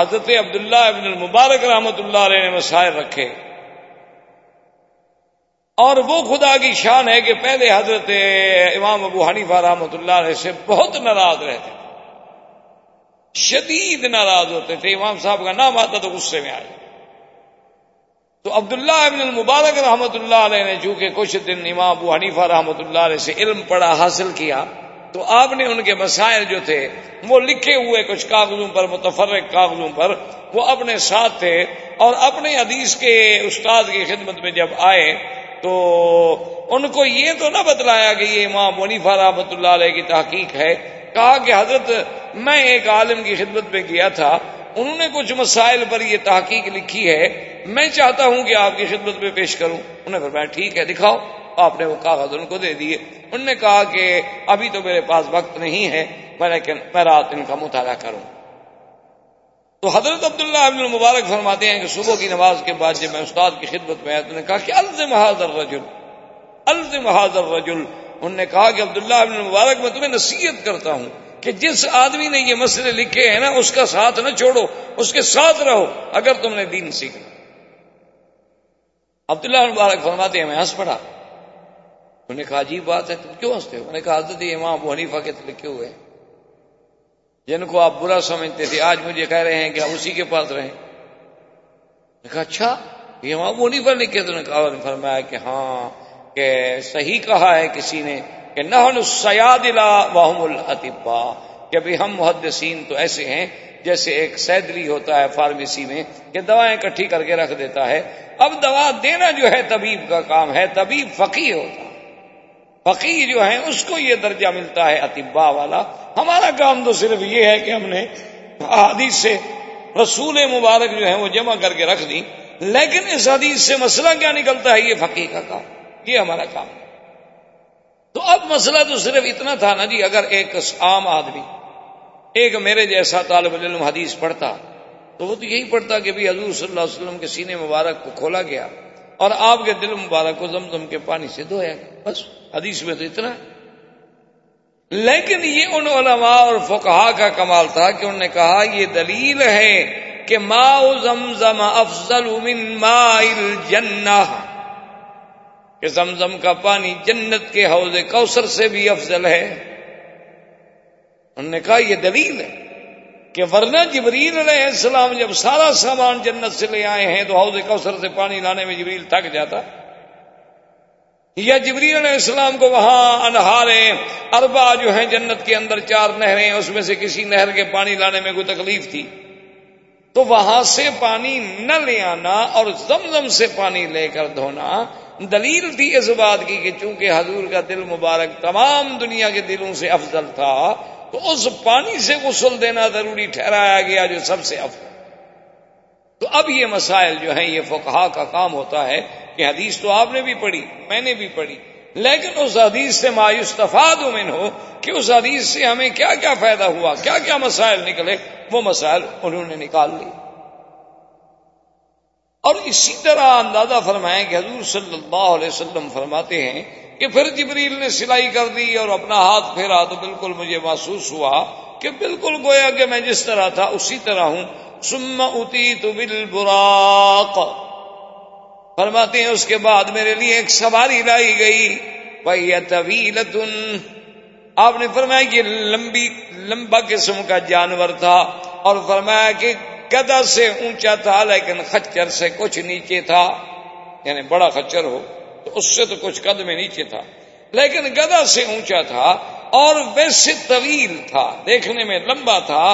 حضرت عبداللہ ابن المبارک رحمۃ اللہ علیہ نے مسائل رکھے۔ اور وہ خدا کی شان ہے کہ پہلے حضرت امام ابو حنیفہ رحمۃ اللہ علیہ سے بہت ناراض رہتے تھے۔ شدید ناراض ہوتے تھے۔ امام صاحب کا نام آتا تو غصے میں آئے تو عبداللہ ابن المبارک رحمۃ اللہ علیہ نے چونکہ کچھ دن امام ابو حنیفہ رحمۃ اللہ علیہ سے علم پڑھا، حاصل کیا تو آپ نے ان کے مسائل جو تھے، وہ لکھے ہوئے کچھ کاغذوں پر، متفرق کاغذوں پر، وہ اپنے ساتھ تھے اور اپنے حدیث کے استاد کی خدمت میں جب آئے تو ان کو یہ تو نہ بتلایا کہ یہ امام منیفا رحمۃ اللہ علیہ کی تحقیق ہے، کہا کہ حضرت میں ایک عالم کی خدمت میں گیا تھا، انہوں نے کچھ مسائل پر یہ تحقیق لکھی ہے، میں چاہتا ہوں کہ آپ کی خدمت میں پیش کروں۔ انہوں نے ٹھیک ہے، دکھاؤ۔ آپ نے وہ کاغذ ان کو دے دیے۔ انہوں نے کہا کہ ابھی تو میرے پاس وقت نہیں ہے، میں لیکن میں رات ان کا مطالعہ کروں۔ تو حضرت عبداللہ ابن المبارک فرماتے ہیں کہ صبح کی نماز کے بعد جب میں استاد کی خدمت میں آیا تو نے کہا کہ الزم حاضر رجل الزم حاضر رجل انہوں نے کہا کہ عبداللہ ابن المبارک، میں تمہیں نصیحت کرتا ہوں کہ جس آدمی نے یہ مسئلے لکھے ہیں نا، اس کا ساتھ نہ چھوڑو، اس کے ساتھ رہو اگر تم نے دین سیکھنا عبداللہ مبارک فرماتے ہیں، میں ہنس پڑا۔ انہوں نے کہا، عجیب بات ہے، تم کیوں ہنستے ہو؟ میں نے کہا، حضرت امام ابو حنیفہ کے لکھے ہوئے ہیں۔ جن کو آپ برا سمجھتے تھے، آج مجھے کہہ رہے ہیں کہ آپ اسی کے پاس رہیں۔ کہا اچھا یہ وہاں وہ نہیں پر لکھے تو نے کہا فرمایا کہ ہاں کہ صحیح کہا ہے کسی نے کہ نہ سیاد واہم الطبا کہ بھی ہم محدثین تو ایسے ہیں، جیسے ایک سیدری ہوتا ہے فارمیسی میں، کہ دوائیں اکٹھی کر کے رکھ دیتا ہے۔ اب دوا دینا جو ہے، طبیب کا کام ہے، طبیب فقی ہوتا فقی جو ہے اس کو یہ درجہ ملتا ہے اطبا والا۔ ہمارا کام تو صرف یہ ہے کہ ہم نے حدیث سے رسول مبارک جو ہے وہ جمع کر کے رکھ دی لیکن اس حدیث سے مسئلہ کیا نکلتا ہے؟ یہ فقی کا کام۔ یہ ہمارا کام۔ تو اب مسئلہ تو صرف اتنا تھا نا جی اگر ایک عام آدمی، ایک میرے جیسا طالب علم حدیث پڑھتا، تو وہ تو یہی پڑھتا کہ بھی حضور صلی اللہ علیہ وسلم کے سینے مبارک کو کھولا گیا۔ اور آپ کے دل مبارک کو زمزم کے پانی سے دھویا۔ بس، حدیث میں تو اتنا۔ ہے لیکن یہ ان علماء اور فقہا کا کمال تھا کہ انہوں نے کہا، یہ دلیل ہے کہ ما زمزم افضل من ماء الجنہ۔ کہ زمزم کا پانی جنت کے حوض کوثر سے بھی افضل ہے۔ انہوں نے کہا، یہ دلیل ہے۔ کہ ورنہ جبریل علیہ السلام جب سارا سامان جنت سے لے آئے ہیں تو حوض کوثر سے پانی لانے میں جبریل تھک جاتا۔ یا جبریل علیہ السلام کو وہاں انہارے اربا جو ہیں جنت کے اندر چار نہریں، اس میں سے کسی نہر کے پانی لانے میں کوئی تکلیف تھی۔ تو وہاں سے پانی نہ لے آنا اور زمزم سے پانی لے کر دھونا دلیل تھی اس بات کی کہ چونکہ حضور کا دل مبارک تمام دنیا کے دلوں سے افضل تھا تو اس پانی سے غسل دینا ضروری ٹھہرایا گیا جو سب سے افضل۔ تو اب یہ مسائل جو ہیں، یہ فقہا کا کام ہوتا ہے کہ حدیث تو آپ نے بھی پڑھی، میں نے بھی پڑھی، لیکن اس حدیث سے مایوس تفاد ہو کہ اس حدیث سے ہمیں کیا کیا فائدہ ہوا، کیا کیا مسائل نکلے، وہ مسائل انہوں نے نکال لی اور اسی طرح اندازہ فرمائیں کہ حضور صلی اللہ علیہ وسلم فرماتے ہیں کہ پھر جبریل نے سلائی کر دی اور اپنا ہاتھ پھیرا تو بالکل مجھے محسوس ہوا کہ بالکل گویا کہ میں جس طرح تھا اسی طرح ہوں۔ سم اتی تو بل براق فرماتے ہیں، اس کے بعد میرے لیے ایک سواری لائی گئی۔ بھائی طویل آپ نے فرمایا کہ لمبی، لمبا قسم کا جانور تھا اور فرمایا کہ گدا سے اونچا تھا لیکن خچر سے کچھ نیچے تھا۔ یعنی بڑا خچر ہو۔ تو اس سے تو کچھ قد میں نیچے تھا، لیکن گدا سے اونچا تھا اور ویسے طویل تھا، دیکھنے میں لمبا تھا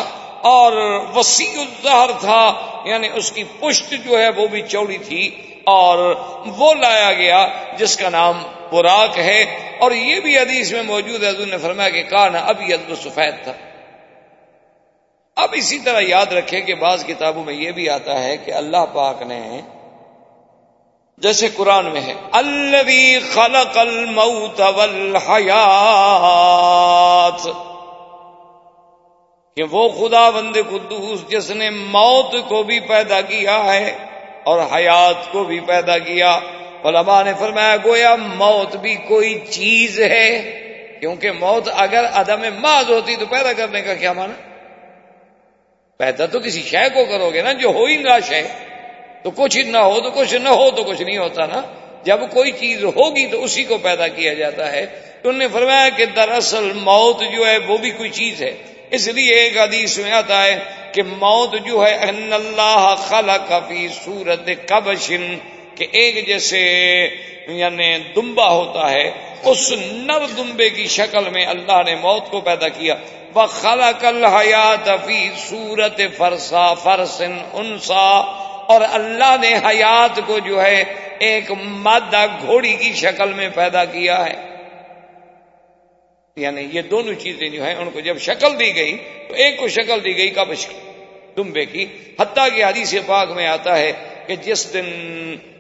اور وسیع الظہر تھا یعنی اس کی پشت جو ہے وہ بھی چوڑی تھی اور وہ لایا گیا جس کا نام براق ہے۔ اور یہ بھی حدیث میں موجود ہے، حضور نے فرمایا کہ کہا نا اب یہ سفید تھا۔ اب اسی طرح یاد رکھیں کہ بعض کتابوں میں یہ بھی آتا ہے کہ اللہ پاک نے جیسے قرآن میں ہے الذي خلق الموت والحیات۔ کہ وہ خدا بند قدوس جس نے موت کو بھی پیدا کیا ہے اور حیات کو بھی پیدا کیا۔ علماء نے فرمایا، گویا موت بھی کوئی چیز ہے، کیونکہ موت اگر عدم ماض ہوتی تو پیدا کرنے کا کیا مانا پیدا تو کسی شے کو کرو گے نا، جو ہو ہی نہ شے۔ تو کچھ نہ ہو تو کچھ نہ ہو تو کچھ نہیں ہوتا نا۔ جب کوئی چیز ہوگی تو اسی کو پیدا کیا جاتا ہے۔ تو انہوں نے فرمایا کہ دراصل موت جو ہے وہ بھی کوئی چیز ہے۔ اس لیے ایک حدیث میں آتا ہے کہ موت جو ہے، ان اللہ خلق فی صورت کبشن کہ ایک جیسے یعنی دمبا ہوتا ہے۔ اس نر دمبے کی شکل میں اللہ نے موت کو پیدا کیا۔ وہ خلق الحیات فی صورت فرسا فرسن انسا۔ اور اللہ نے حیات کو جو ہے ایک مادہ گھوڑی کی شکل میں پیدا کیا ہے۔ یعنی یہ دونوں چیزیں جو ہیں، ان کو جب شکل دی گئی، تو ایک کو شکل دی گئی کبش دمبے کی۔ حتیٰ کہ حدیث پاک میں آتا ہے کہ جس دن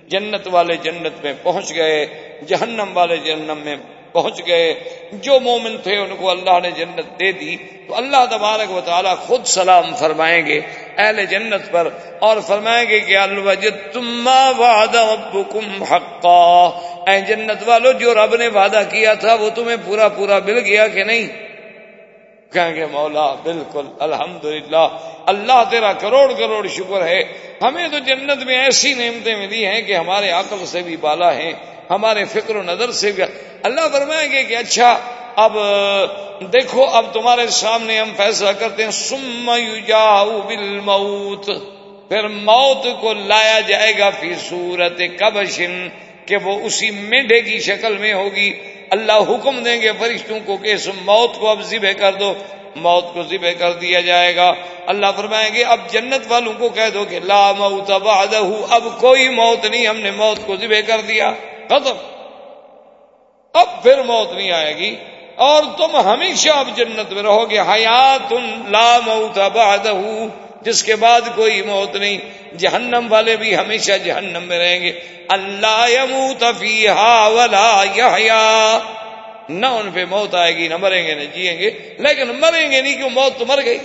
جنت والے جنت میں پہنچ گئے، جہنم والے جہنم میں پہنچ گئے۔ جو مومن تھے ان کو اللہ نے جنت دے دی۔ تو اللہ تبارک و تعالیٰ خود سلام فرمائیں گے اہل جنت پر اور فرمائیں گے کہ الوجد تم وعدہ ربکم حقا۔ اے جنت والو، جو رب نے وعدہ کیا تھا، وہ تمہیں پورا پورا مل گیا کہ نہیں؟ کہیں گے، مولا، بالکل، الحمدللہ۔ اللہ تیرا کروڑ کروڑ شکر ہے۔ ہمیں تو جنت میں ایسی نعمتیں ملی ہیں کہ ہمارے عقل سے بھی بالا ہیں، ہمارے فکر و نظر سے بھی اللہ فرمائیں گے کہ اچھا اب، دیکھو، اب تمہارے سامنے ہم فیصلہ کرتے ہیں سم بالموت۔ پھر موت کو لایا جائے گا فی صورت کبشن کہ وہ اسی مینڈے کی شکل میں ہوگی۔ اللہ حکم دیں گے فرشتوں کو کہ اس موت کو اب ذبح کر دو۔ موت کو ذبح کر دیا جائے گا۔ اللہ فرمائیں گے اب جنت والوں کو کہہ دو کہ لا موت بعدہ اب کوئی موت نہیں، ہم نے موت کو ذبح کر دیا۔ ختم۔ اب پھر موت نہیں آئے گی اور تم ہمیشہ اب جنت میں رہو گے۔ حیات لا موت بعدہ جس کے بعد کوئی موت نہیں۔ جہنم والے بھی ہمیشہ جہنم میں رہیں گے۔ اللہ یموت فیہا ولا یحیا نہ ان پہ موت آئے گی، نہ مریں گے، نہ جیئیں گے۔ لیکن مریں گے نہیں کیوں؟ موت تو مر گئی۔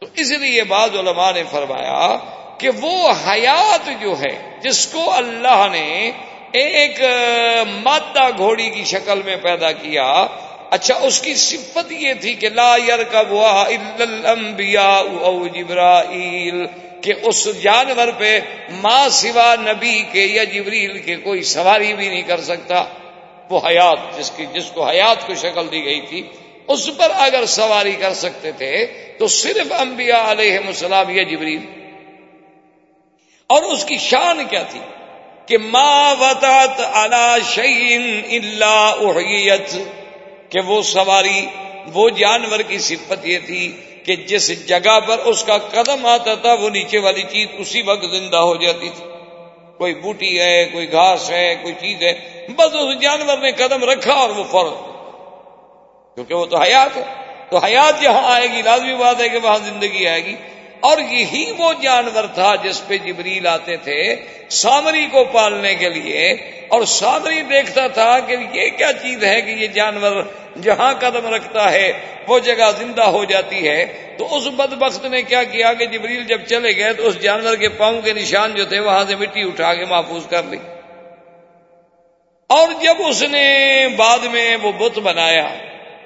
تو اس لیے بعض علماء نے فرمایا کہ وہ حیات جو ہے، جس کو اللہ نے ایک مادہ گھوڑی کی شکل میں پیدا کیا۔ اچھا اس کی صفت یہ تھی کہ لا یر او جبرائیل، کہ اس جانور پہ ماں سوا نبی کے یا جبریل کے کوئی سواری بھی نہیں کر سکتا۔ وہ حیات، جس کی، جس کو حیات کو شکل دی گئی تھی، اس پر اگر سواری کر سکتے تھے، تو صرف انبیاء علیہ السلام یا جبریل۔ اور اس کی شان کیا تھی؟ کہ ما وطات علی شعین اللہ احیت، کہ وہ سواری، وہ جانور کی صفت یہ تھی کہ جس جگہ پر اس کا قدم آتا تھا، وہ نیچے والی چیز اسی وقت زندہ ہو جاتی تھی۔ کوئی بوٹی ہے، کوئی گھاس ہے، کوئی چیز ہے، بس اس جانور نے قدم رکھا اور وہ فوراً۔ کیونکہ وہ تو حیات ہے۔ تو حیات جہاں آئے گی، لازمی بات ہے کہ وہاں زندگی آئے گی۔ اور یہی وہ جانور تھا جس پہ جبریل آتے تھے سامری کو پالنے کے لیے۔ اور سامری دیکھتا تھا کہ یہ کیا چیز ہے کہ یہ جانور جہاں قدم رکھتا ہے، وہ جگہ زندہ ہو جاتی ہے۔ تو اس بدبخت نے کیا کیا کہ جبریل جب چلے گئے تو اس جانور کے پاؤں کے نشان جو تھے وہاں سے مٹی اٹھا کے محفوظ کر لی۔ اور جب اس نے بعد میں وہ بت بنایا،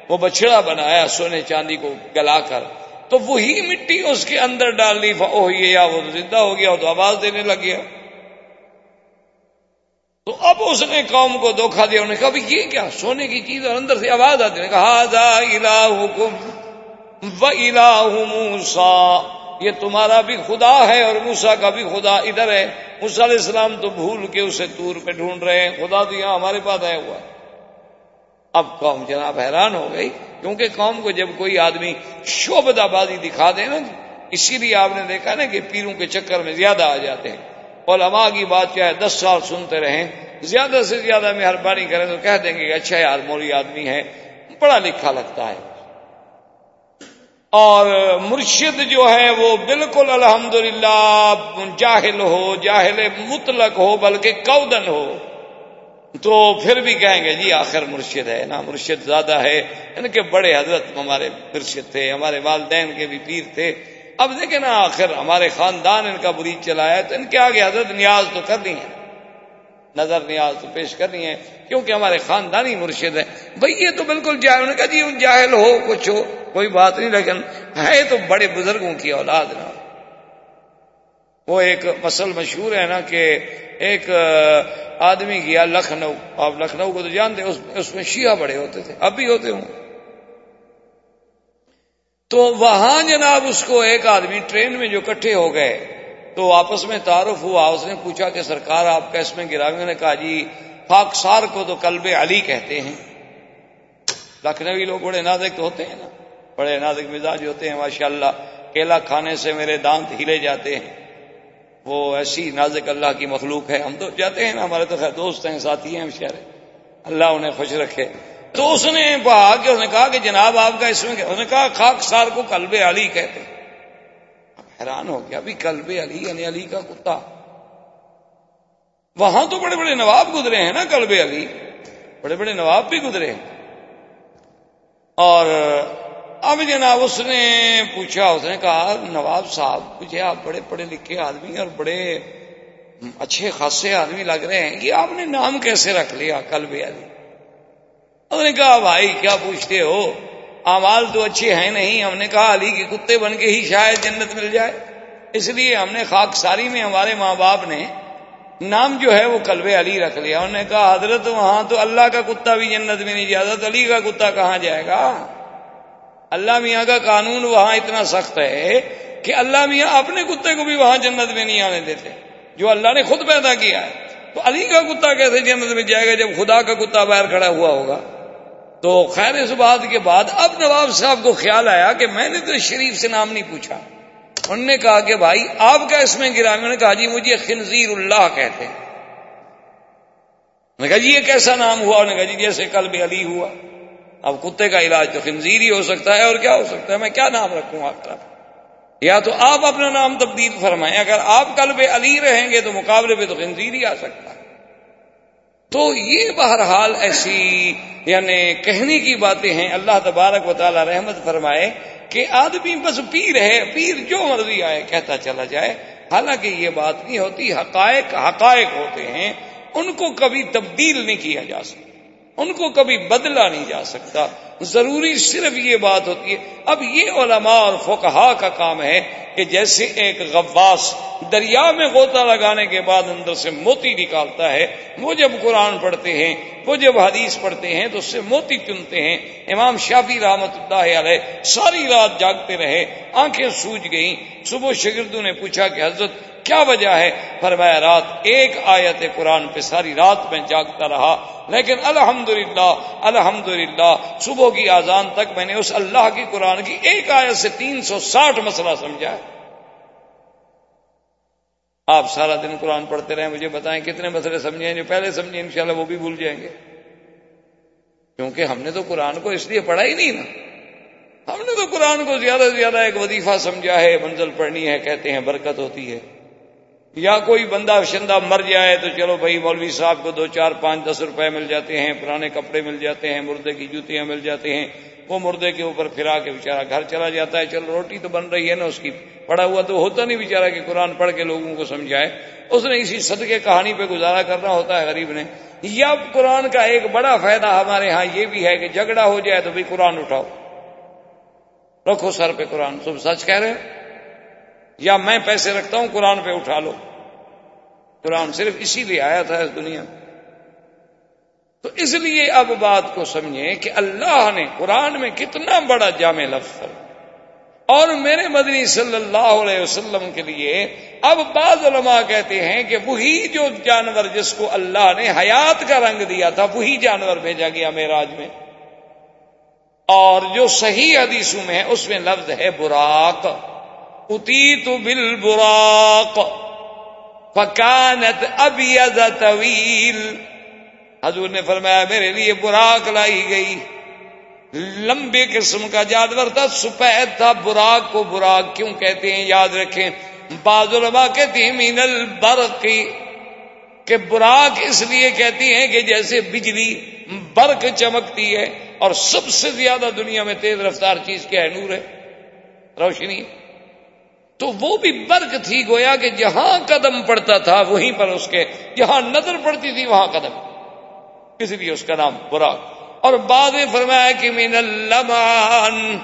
وہ بچڑا بنایا سونے چاندی کو گلا کر تو وہی مٹی اس کے اندر ڈال لی یا وہ زندہ ہو گیا تو آواز دینے لگ گیا۔ تو اب اس نے قوم کو دھوکھا دیا، انہوں نے کہا یہ کیا؟ سونے کی چیز اور اندر سے آواز آتی کہا و موسا یہ تمہارا بھی خدا ہے اور موسا کا بھی خدا ادھر ہے۔ موسا علیہ السلام تو بھول کے اسے دور پہ ڈھونڈ رہے ہیں۔ خدا تو یہاں ہمارے پاس آیا ہوا اب قوم جناب حیران ہو گئی، کیونکہ قوم کو جب کوئی آدمی شوبد آبادی دکھا دے نا جی، اسی لیے آپ نے دیکھا نا کہ پیروں کے چکر میں زیادہ آ جاتے ہیں۔ علماء کی بات کیا ہے، دس سال سنتے رہیں، زیادہ سے زیادہ مہربانی کریں تو کہہ دیں گے کہ اچھا یار موری آدمی ہے پڑھا لکھا لگتا ہے۔ اور مرشد جو ہے وہ بالکل الحمدللہ جاہل ہو، جاہل مطلق ہو، بلکہ کودن ہو۔ تو پھر بھی کہیں گے جی آخر مرشد ہے، نا مرشد زیادہ ہے۔ ان کے بڑے حضرت ہمارے مرشد تھے، ہمارے والدین کے بھی پیر تھے۔ اب دیکھیں نا آخر ہمارے خاندان ان کا برید چلایا تو ان کے آگے حضرت نیاز تو کرنی ہے۔ نظر نیاز تو پیش کرنی ہے، کیونکہ ہمارے خاندانی مرشد ہے بھائی یہ تو بالکل جاہل نے کہا جی جاہل ہو، کچھ ہو، کوئی بات نہیں، لیکن ہے تو بڑے بزرگوں کی اولاد نا۔ وہ ایک مسل مشہور ہے نا کہ ایک آدمی گیا لکھنؤ۔ آپ لکھنؤ کو تو جانتے اس میں شیعہ بڑے ہوتے تھے، اب بھی ہوتے ہوں۔ تو وہاں جناب اس کو ایک آدمی ٹرین میں جو کٹھے ہو گئے، تو آپس میں تعارف ہوا۔ اس نے پوچھا کہ سرکار، آپ کا اس میں گرامی نے کہا جی خاکسار کو تو کلب علی کہتے ہیں۔ لکھنوی لوگ بڑے نازک ہوتے ہیں نا، بڑے نازک مزاج ہوتے ہیں ماشاء اللہ کیلا کھانے سے میرے دانت ہلے جاتے ہیں۔ وہ ایسی نازک اللہ کی مخلوق ہے۔ ہم تو جاتے ہیں نا، ہمارے تو خیر دوست ہیں، ساتھی ہیں، ہم اللہ انہیں خوش رکھے۔ تو اس نے کہا کہ، اس نے کہا کہ جناب آپ کا اس میں اس نے کہا خاک سار کو کلب علی کہتے حیران ہو گیا، ابھی کلب علی یعنی علی کا کتا۔ وہاں تو بڑے بڑے نواب گزرے ہیں نا کلب علی۔ بڑے بڑے نواب بھی گزرے ہیں۔ اور اب جناب اس نے پوچھا، اس نے کہا، نواب صاحب، مجھے آپ بڑے پڑھے لکھے آدمی اور بڑے اچھے خاصے آدمی لگ رہے ہیں کہ آپ نے نام کیسے رکھ لیا کل بھی علی اس نے کہا، بھائی، کیا پوچھتے ہو؟ امال تو اچھے ہیں نہیں، ہم نے کہا، علی کے کتے بن کے ہی شاید جنت مل جائے۔ اس لیے ہم نے خاک ساری میں ہمارے ماں باپ نے نام جو ہے وہ کلب علی رکھ لیا۔ انہوں نے کہا، حضرت، وہاں تو اللہ کا کتا بھی جنت میں نہیں جاتا، تو علی کا کتا کہاں جائے گا؟ اللہ میاں کا قانون وہاں اتنا سخت ہے کہ اللہ میاں اپنے کتے کو بھی وہاں جنت میں نہیں آنے دیتے، جو اللہ نے خود پیدا کیا ہے۔ تو علی کا کتا کیسے جنت میں جائے گا جب خدا کا کتا باہر کھڑا ہوا ہوگا؟ تو خیر اس بات کے بعد اب نواب صاحب کو خیال آیا کہ میں نے تو شریف سے نام نہیں پوچھا۔ انہوں نے کہا کہ بھائی آپ کا اس میں گرا نے کہا جی مجھے خنزیر اللہ کہتے ہیں۔ کہا جی یہ کیسا نام ہوا؟ انہوں نے کہا جی جیسے کل بھی علی ہوا۔ اب کتے کا علاج تو خنزیر ہی ہو سکتا ہے اور کیا ہو سکتا ہے؟ میں کیا نام رکھوں آپ کا؟ یا تو آپ اپنا نام تبدیل فرمائیں۔ اگر آپ کل بے علی رہیں گے تو مقابلے پہ تو خنزیر ہی آ سکتا ہے۔ تو یہ بہرحال ایسی یعنی کہنے کی باتیں ہیں۔ اللہ تبارک و تعالی رحمت فرمائے کہ آدمی بس پیر ہے، پیر جو مرضی آئے، کہتا چلا جائے۔ حالانکہ یہ بات نہیں ہوتی، حقائق حقائق ہوتے ہیں۔ ان کو کبھی تبدیل نہیں کیا جا سکتا۔ ان کو کبھی بدلا نہیں جا سکتا۔ ضروری صرف یہ بات ہوتی ہے۔ اب یہ علماء اور فقہا کا کام ہے کہ جیسے ایک غواس دریا میں غوطہ لگانے کے بعد اندر سے موتی نکالتا ہے، وہ جب قرآن پڑھتے ہیں، وہ جب حدیث پڑھتے ہیں تو اس سے موتی چنتے ہیں۔ امام شافی رحمت اللہ علیہ ساری رات جاگتے رہے، آنکھیں سوج گئیں۔ صبح شگردوں نے پوچھا کہ حضرت کیا وجہ ہے؟ فرمایا، رات ایک آیت قرآن پہ ساری رات میں جاگتا رہا، لیکن الحمدللہ الحمدللہ، صبح کی آزان تک میں نے اس اللہ کی قرآن کی ایک آیت سے تین سو ساٹھ مسئلہ سمجھا ہے۔ آپ سارا دن قرآن پڑھتے رہے مجھے بتائیں کتنے مسئلے سمجھے ہیں جو پہلے سمجھے، انشاءاللہ وہ بھی بھول جائیں گے۔ کیونکہ ہم نے تو قرآن کو اس لیے پڑھا ہی نہیں نا۔ ہم نے تو قرآن کو زیادہ سے زیادہ ایک وظیفہ سمجھا ہے، منزل پڑھنی ہے، کہتے ہیں برکت ہوتی ہے۔ یا کوئی بندہ شندہ مر جائے تو چلو بھائی مولوی صاحب کو دو چار پانچ دس روپے مل جاتے ہیں، پرانے کپڑے مل جاتے ہیں، مردے کی جوتیاں مل جاتے ہیں۔ وہ مردے کے اوپر پھرا کے بےچارا گھر چلا جاتا ہے، چلو روٹی تو بن رہی ہے نا، اس کی پڑا ہوا تو ہوتا نہیں بےچارا کہ قرآن پڑھ کے لوگوں کو سمجھائے۔ اس نے اسی صدقے کہانی پہ گزارا کرنا ہوتا ہے غریب نے۔ یا قرآن کا ایک بڑا فائدہ ہمارے ہاں یہ بھی ہے کہ جھگڑا ہو جائے تو بھی قرآن اٹھاؤ۔ رکھو سر پہ قرآن۔ تم سچ کہہ رہے یا میں پیسے رکھتا ہوں، قرآن پہ اٹھا لو۔ قرآن صرف اسی لیے آیا تھا اس دنیا۔ تو اس لیے اب بات کو سمجھیں کہ اللہ نے قرآن میں کتنا بڑا جامع لفظ اور میرے مدنی صلی اللہ علیہ وسلم کے لیے اب بعض علماء کہتے ہیں کہ وہی جو جانور جس کو اللہ نے حیات کا رنگ دیا تھا، وہی جانور بھیجا گیا میراج میں۔ اور جو صحیح حدیثوں میں ہے، اس میں لفظ ہے براق۔ اتی تو بل براق فکانت اب طویل حضور نے فرمایا، میرے لیے براق لائی گئی۔ لمبے قسم کا جانور تھا سفید تھا۔ براق کو براق کیوں کہتے ہیں؟ یاد رکھیں، بعض علماء کہتے ہیں مین البرق کہ براق اس لیے کہتی ہیں کہ جیسے بجلی برق چمکتی ہے اور سب سے زیادہ دنیا میں تیز رفتار چیز کیا ہے؟ نور ہے، روشنی۔ تو وہ بھی برق تھی گویا کہ جہاں قدم پڑتا تھا وہیں پر اس کے، جہاں نظر پڑتی تھی وہاں قدم۔ اس لیے اس کا نام براق اور بعد میں فرمایا کہ مین اللمان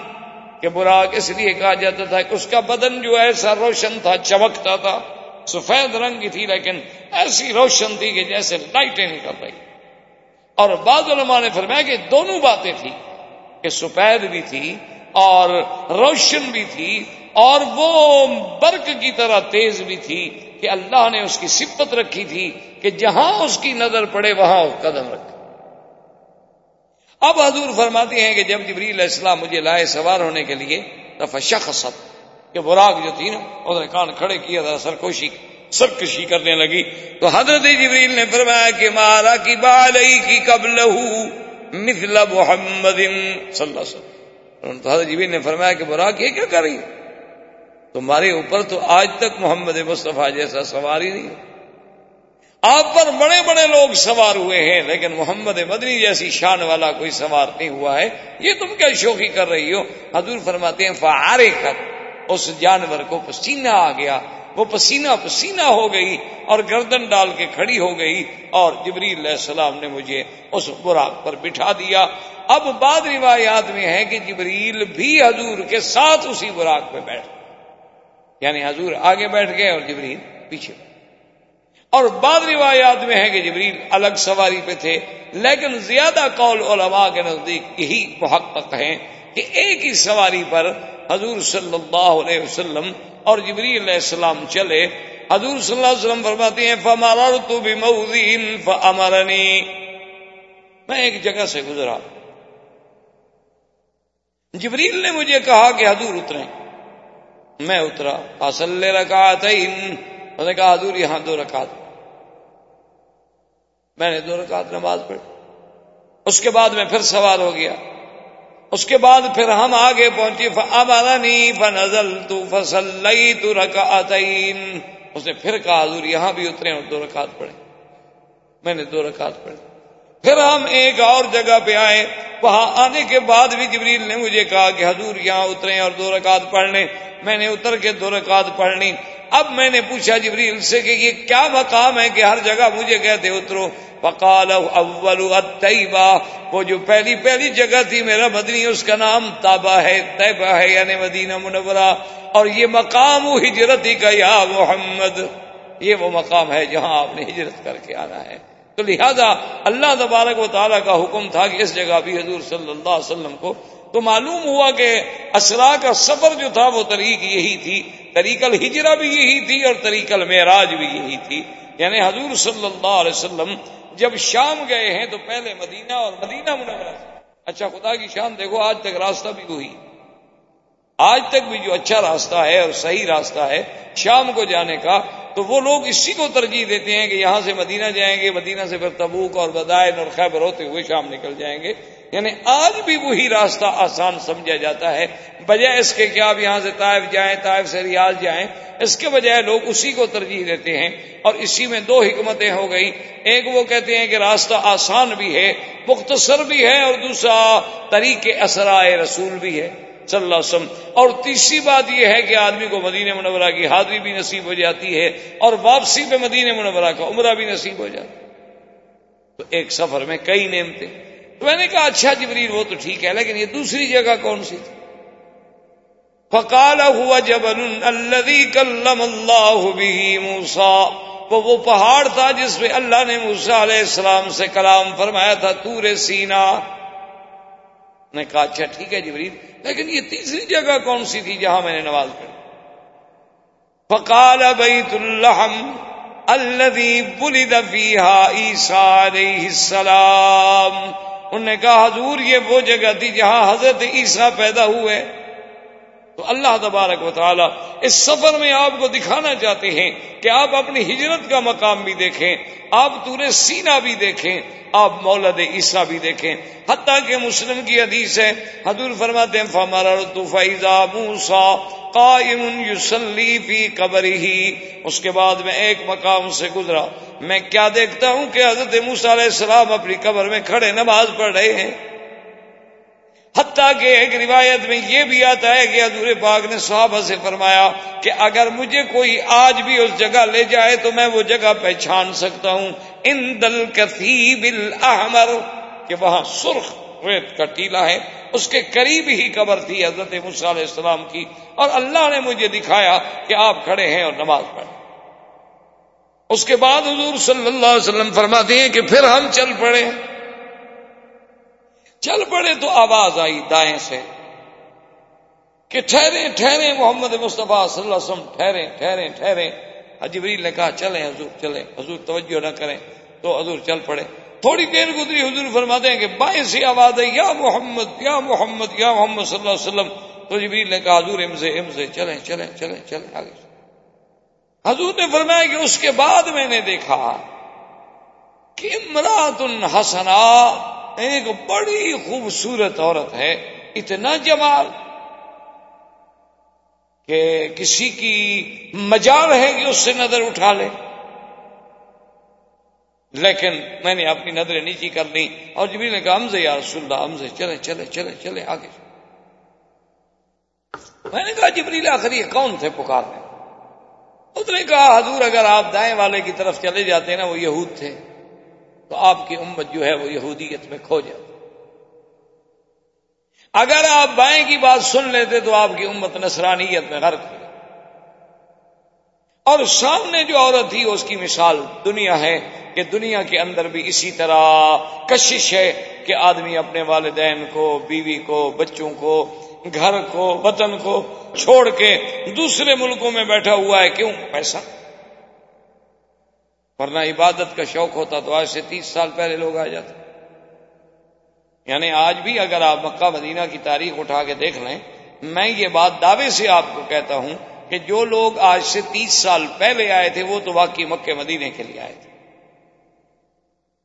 کہ براق اس لیے کہا جاتا تھا کہ اس کا بدن جو ایسا روشن تھا، چمکتا تھا، سفید رنگ کی تھی، لیکن ایسی روشن تھی کہ جیسے لائٹیں نکل رہی۔ اور بعض علماء نے فرمایا کہ دونوں باتیں تھی کہ سفید بھی تھی اور روشن بھی تھی اور وہ برق کی طرح تیز بھی تھی کہ اللہ نے اس کی صفت رکھی تھی کہ جہاں اس کی نظر پڑے وہاں قدم رکھے۔ اب حضور فرماتے ہیں کہ جب جبریل علیہ السلام مجھے لائے سوار ہونے کے لیے شخصت کہ براق جو تھی نا اس نے کان کھڑے کیا تھا سرکوشی، سرکشی کرنے لگی۔ تو حضرت جبریل نے فرمایا کہ مارا کی بالئی کی قبل مثل محمد صلی اللہ علیہ وسلم۔ تو حضرت جبریل نے فرمایا کہ براق یہ کیا کر رہی تمہارے اوپر تو آج تک محمد مصطفیٰ جیسا سواری نہیں۔ آپ پر بڑے بڑے لوگ سوار ہوئے ہیں، لیکن محمد مدنی جیسی شان والا کوئی سوار نہیں ہوا ہے۔ یہ تم کیا شوقی کر رہی ہو؟ حضور فرماتے ہیں فارے کر اس جانور کو پسینہ آ گیا۔ وہ پسینہ پسینہ ہو گئی اور گردن ڈال کے کھڑی ہو گئی اور جبریل علیہ السلام نے مجھے اس براق پر بٹھا دیا۔ اب بعد روایات میں ہے کہ جبریل بھی حضور کے ساتھ اسی براق پہ بیٹھ یعنی حضور آگے بیٹھ گئے اور جبریل پیچھے۔ اور بعض روایات میں ہے کہ جبریل الگ سواری پہ تھے، لیکن زیادہ قول علماء کے نزدیک یہی محقق ہیں کہ ایک ہی سواری پر حضور صلی اللہ علیہ وسلم اور جبریل علیہ السلام چلے۔ حضور صلی اللہ علیہ وسلم فرماتے ہیں فمار تو بھی میں ایک جگہ سے گزرا۔ جبریل نے مجھے کہا کہ حضور اترے میں اترا، اصل رکھا انہوں نے کہا، حضور، یہاں دو رکعت۔ میں نے دو رکعت نماز پڑھی۔ اس کے بعد میں پھر سوار ہو گیا۔ اس کے بعد پھر ہم آگے پہنچے امرنی فنزل تو فصل تو رکعتین اس نے پھر کہا، حضور، یہاں بھی اترے اور دو رکعت پڑھے۔ میں نے دو رکعت پڑھی۔ پھر ہم ایک اور جگہ پہ آئے۔ وہاں آنے کے بعد بھی جبریل نے مجھے کہا کہ حضور، یہاں اترے اور دو رکعت پڑھ لیں میں نے اتر کے دو رکعت پڑھ لی اب میں نے پوچھا جبریل سے کہ یہ کیا مقام ہے کہ ہر جگہ مجھے کہتے اترو۔ فقال اول الطیبہ، وہ جو پہلی پہلی جگہ تھی میرا مدنی، اس کا نام تابا ہے، طیبہ ہے یعنی مدینہ منورہ۔ اور یہ مقام ہجرتی کا، یا محمد۔ یہ وہ مقام ہے جہاں آپ نے ہجرت کر کے آنا ہے۔ تو لہذا اللہ تبارک و تعالیٰ کا حکم تھا کہ اس جگہ بھی حضور صلی اللہ علیہ وسلم کو تو معلوم ہوا کہ اسرا کا سفر جو تھا وہ طریق یہی تھی، طریق الحجرا بھی یہی تھی اور طریق المعراج بھی یہی تھی۔ یعنی حضور صلی اللہ علیہ وسلم جب شام گئے ہیں تو پہلے مدینہ اور مدینہ منورہ۔ اچھا خدا کی شام دیکھو، آج تک راستہ بھی وہی۔ آج تک بھی جو اچھا راستہ ہے اور صحیح راستہ ہے شام کو جانے کا، تو وہ لوگ اسی کو ترجیح دیتے ہیں کہ یہاں سے مدینہ جائیں گے، مدینہ سے پھر تبوک اور بدائن اور خیبر ہوتے ہوئے شام نکل جائیں گے۔ یعنی آج بھی وہی راستہ آسان سمجھا جاتا ہے، بجائے اس کے کہ آپ یہاں سے طائف جائیں، طائف سے ریاض جائیں، اس کے بجائے لوگ اسی کو ترجیح دیتے ہیں اور اسی میں دو حکمتیں ہو گئی ایک وہ کہتے ہیں کہ راستہ آسان بھی ہے، مختصر بھی ہے اور دوسرا طریق اسرائے رسول بھی ہے، صلی اللہ علیہ وسلم۔ اور تیسری بات یہ ہے کہ آدمی کو مدینہ منورہ کی حاضری بھی نصیب ہو جاتی ہے اور واپسی پہ مدینہ منورہ کا عمرہ بھی نصیب ہو جاتا تو ایک سفر میں کئی نعمتیں۔ تو میں نے کہا اچھا جبریل، وہ تو ٹھیک ہے، لیکن یہ دوسری جگہ کون سی تھی؟ فقال ہوا جب الذي كلم الله به موسى، وہ وہ پہاڑ تھا جس پہ اللہ نے موسا علیہ السلام سے کلام فرمایا تھا تور سینا۔ نے کہا اچھا ٹھیک ہے جبریل، لیکن یہ تیسری جگہ کون سی تھی جہاں میں نے نماز پڑھی؟ فقال بیت الحم الذي ولد فيها عيسى عليه السلام۔ انہوں نے کہا حضور یہ وہ جگہ تھی جہاں حضرت عیسیٰ پیدا ہوئے تو اللہ تبارک و تعالی اس سفر میں آپ کو دکھانا چاہتے ہیں کہ آپ اپنی ہجرت کا مقام بھی دیکھیں، آپ تورے سینا بھی دیکھیں، آپ مولد عیسیٰ بھی دیکھیں۔ حتیٰ کہ مسلم کی حدیث ہے، حضور فرماتے ہیں فمر فیضا موسا قائم یوسلی فی قبر ہی اس کے بعد میں ایک مقام سے گزرا۔ میں کیا دیکھتا ہوں کہ حضرت موسا علیہ السلام اپنی قبر میں کھڑے، نماز پڑھ رہے ہیں؟ حتیٰ کہ ایک روایت میں یہ بھی آتا ہے کہ حضور پاک نے صحابہ سے فرمایا کہ اگر مجھے کوئی آج بھی اس جگہ لے جائے تو میں وہ جگہ پہچان سکتا ہوں۔ ان دل کتیب الحمر کہ وہاں سرخ ریت کا ٹیلا ہے۔ اس کے قریب ہی قبر تھی حضرت علیہ السلام کی۔ اور اللہ نے مجھے دکھایا کہ آپ کھڑے ہیں اور نماز پڑھیں۔ اس کے بعد حضور صلی اللہ علیہ وسلم فرماتے ہیں کہ پھر ہم چل پڑے۔ چل پڑے تو آواز آئی دائیں سے کہ ٹھہرے ٹھہرے محمد مصطفیٰ صلی اللہ علیہ وسلم ٹھہرے ٹھہرے ٹھہرے حجبریل نے کہا، چلیں حضور چلیں۔ حضور توجہ نہ کریں تو حضور چل پڑے۔ تھوڑی دیر گزری، حضور فرماتے ہیں کہ بائیں سے آواز آئی، یا محمد یا محمد یا محمد صلی اللہ علیہ وسلم۔ تو جبریل نے کہا، حضور ام سے ام سے چلیں چلیں چلیں چلیں، آگے۔ حضور نے فرمایا کہ اس کے بعد میں نے دیکھا کہ امرات الحسنا ایک بڑی خوبصورت عورت ہے، اتنا جمال کہ کسی کی مجال ہے کہ اس سے نظر اٹھا لے۔ لیکن میں نے اپنی نظریں نیچی جی کر لی اور جبری نے کہا ہمزے یا رسول اللہ ہمزے چلے چلے چلے چلے، آگے۔ میں نے کہا، جبریل آخری کون تھے پکارنے؟ اس نے کہا، حضور اگر آپ دائیں والے کی طرف چلے جاتے ہیں نا، وہ یہود تھے۔ تو آپ کی امت جو ہے وہ یہودیت میں کھو جاتی۔ اگر آپ بائیں کی بات سن لیتے تو آپ کی امت نصرانیت میں غرق ہو اور سامنے جو عورت تھی اس کی مثال دنیا ہے کہ دنیا کے اندر بھی اسی طرح کشش ہے کہ آدمی اپنے والدین کو، بیوی کو، بچوں کو، گھر کو، وطن کو چھوڑ کے دوسرے ملکوں میں بیٹھا ہوا ہے۔ کیوں؟ پیسہ۔ ورنہ عبادت کا شوق ہوتا تو آج سے تیس سال پہلے لوگ آ جاتے۔ یعنی آج بھی اگر آپ مکہ مدینہ کی تاریخ اٹھا کے دیکھ لیں، میں یہ بات دعوے سے آپ کو کہتا ہوں کہ جو لوگ آج سے تیس سال پہلے آئے تھے، وہ تو واقعی مکہ مدینے کے لیے آئے تھے۔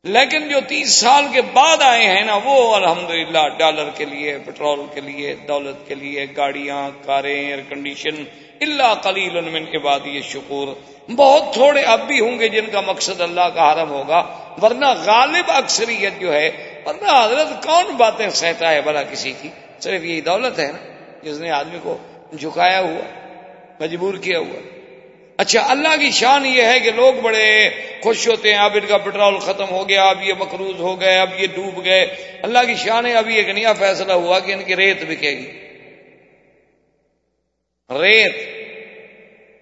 لیکن جو تیس سال کے بعد آئے ہیں نا، وہ الحمدللہ ڈالر کے لیے پیٹرول کے لیے، دولت کے لیے، گاڑیاں، کاریں ایئر کنڈیشن اللہ کلیل من کے بعد یہ شکور بہت تھوڑے اب بھی ہوں گے جن کا مقصد اللہ کا حرم ہوگا، ورنہ غالب اکثریت جو ہے، ورنہ حضرت کون باتیں سہتا ہے بلا کسی کی؟ صرف یہی دولت ہے نا، جس نے آدمی کو جھکایا ہوا، مجبور کیا ہوا۔ اچھا اللہ کی شان یہ ہے کہ لوگ بڑے خوش ہوتے ہیں، اب ان کا پیٹرول ختم ہو گیا، اب یہ مقروض ہو گئے، اب یہ ڈوب گئے۔ اللہ کی شان ہے، ابھی ایک نیا فیصلہ ہوا کہ ان کی ریت بکے گی۔ ریت.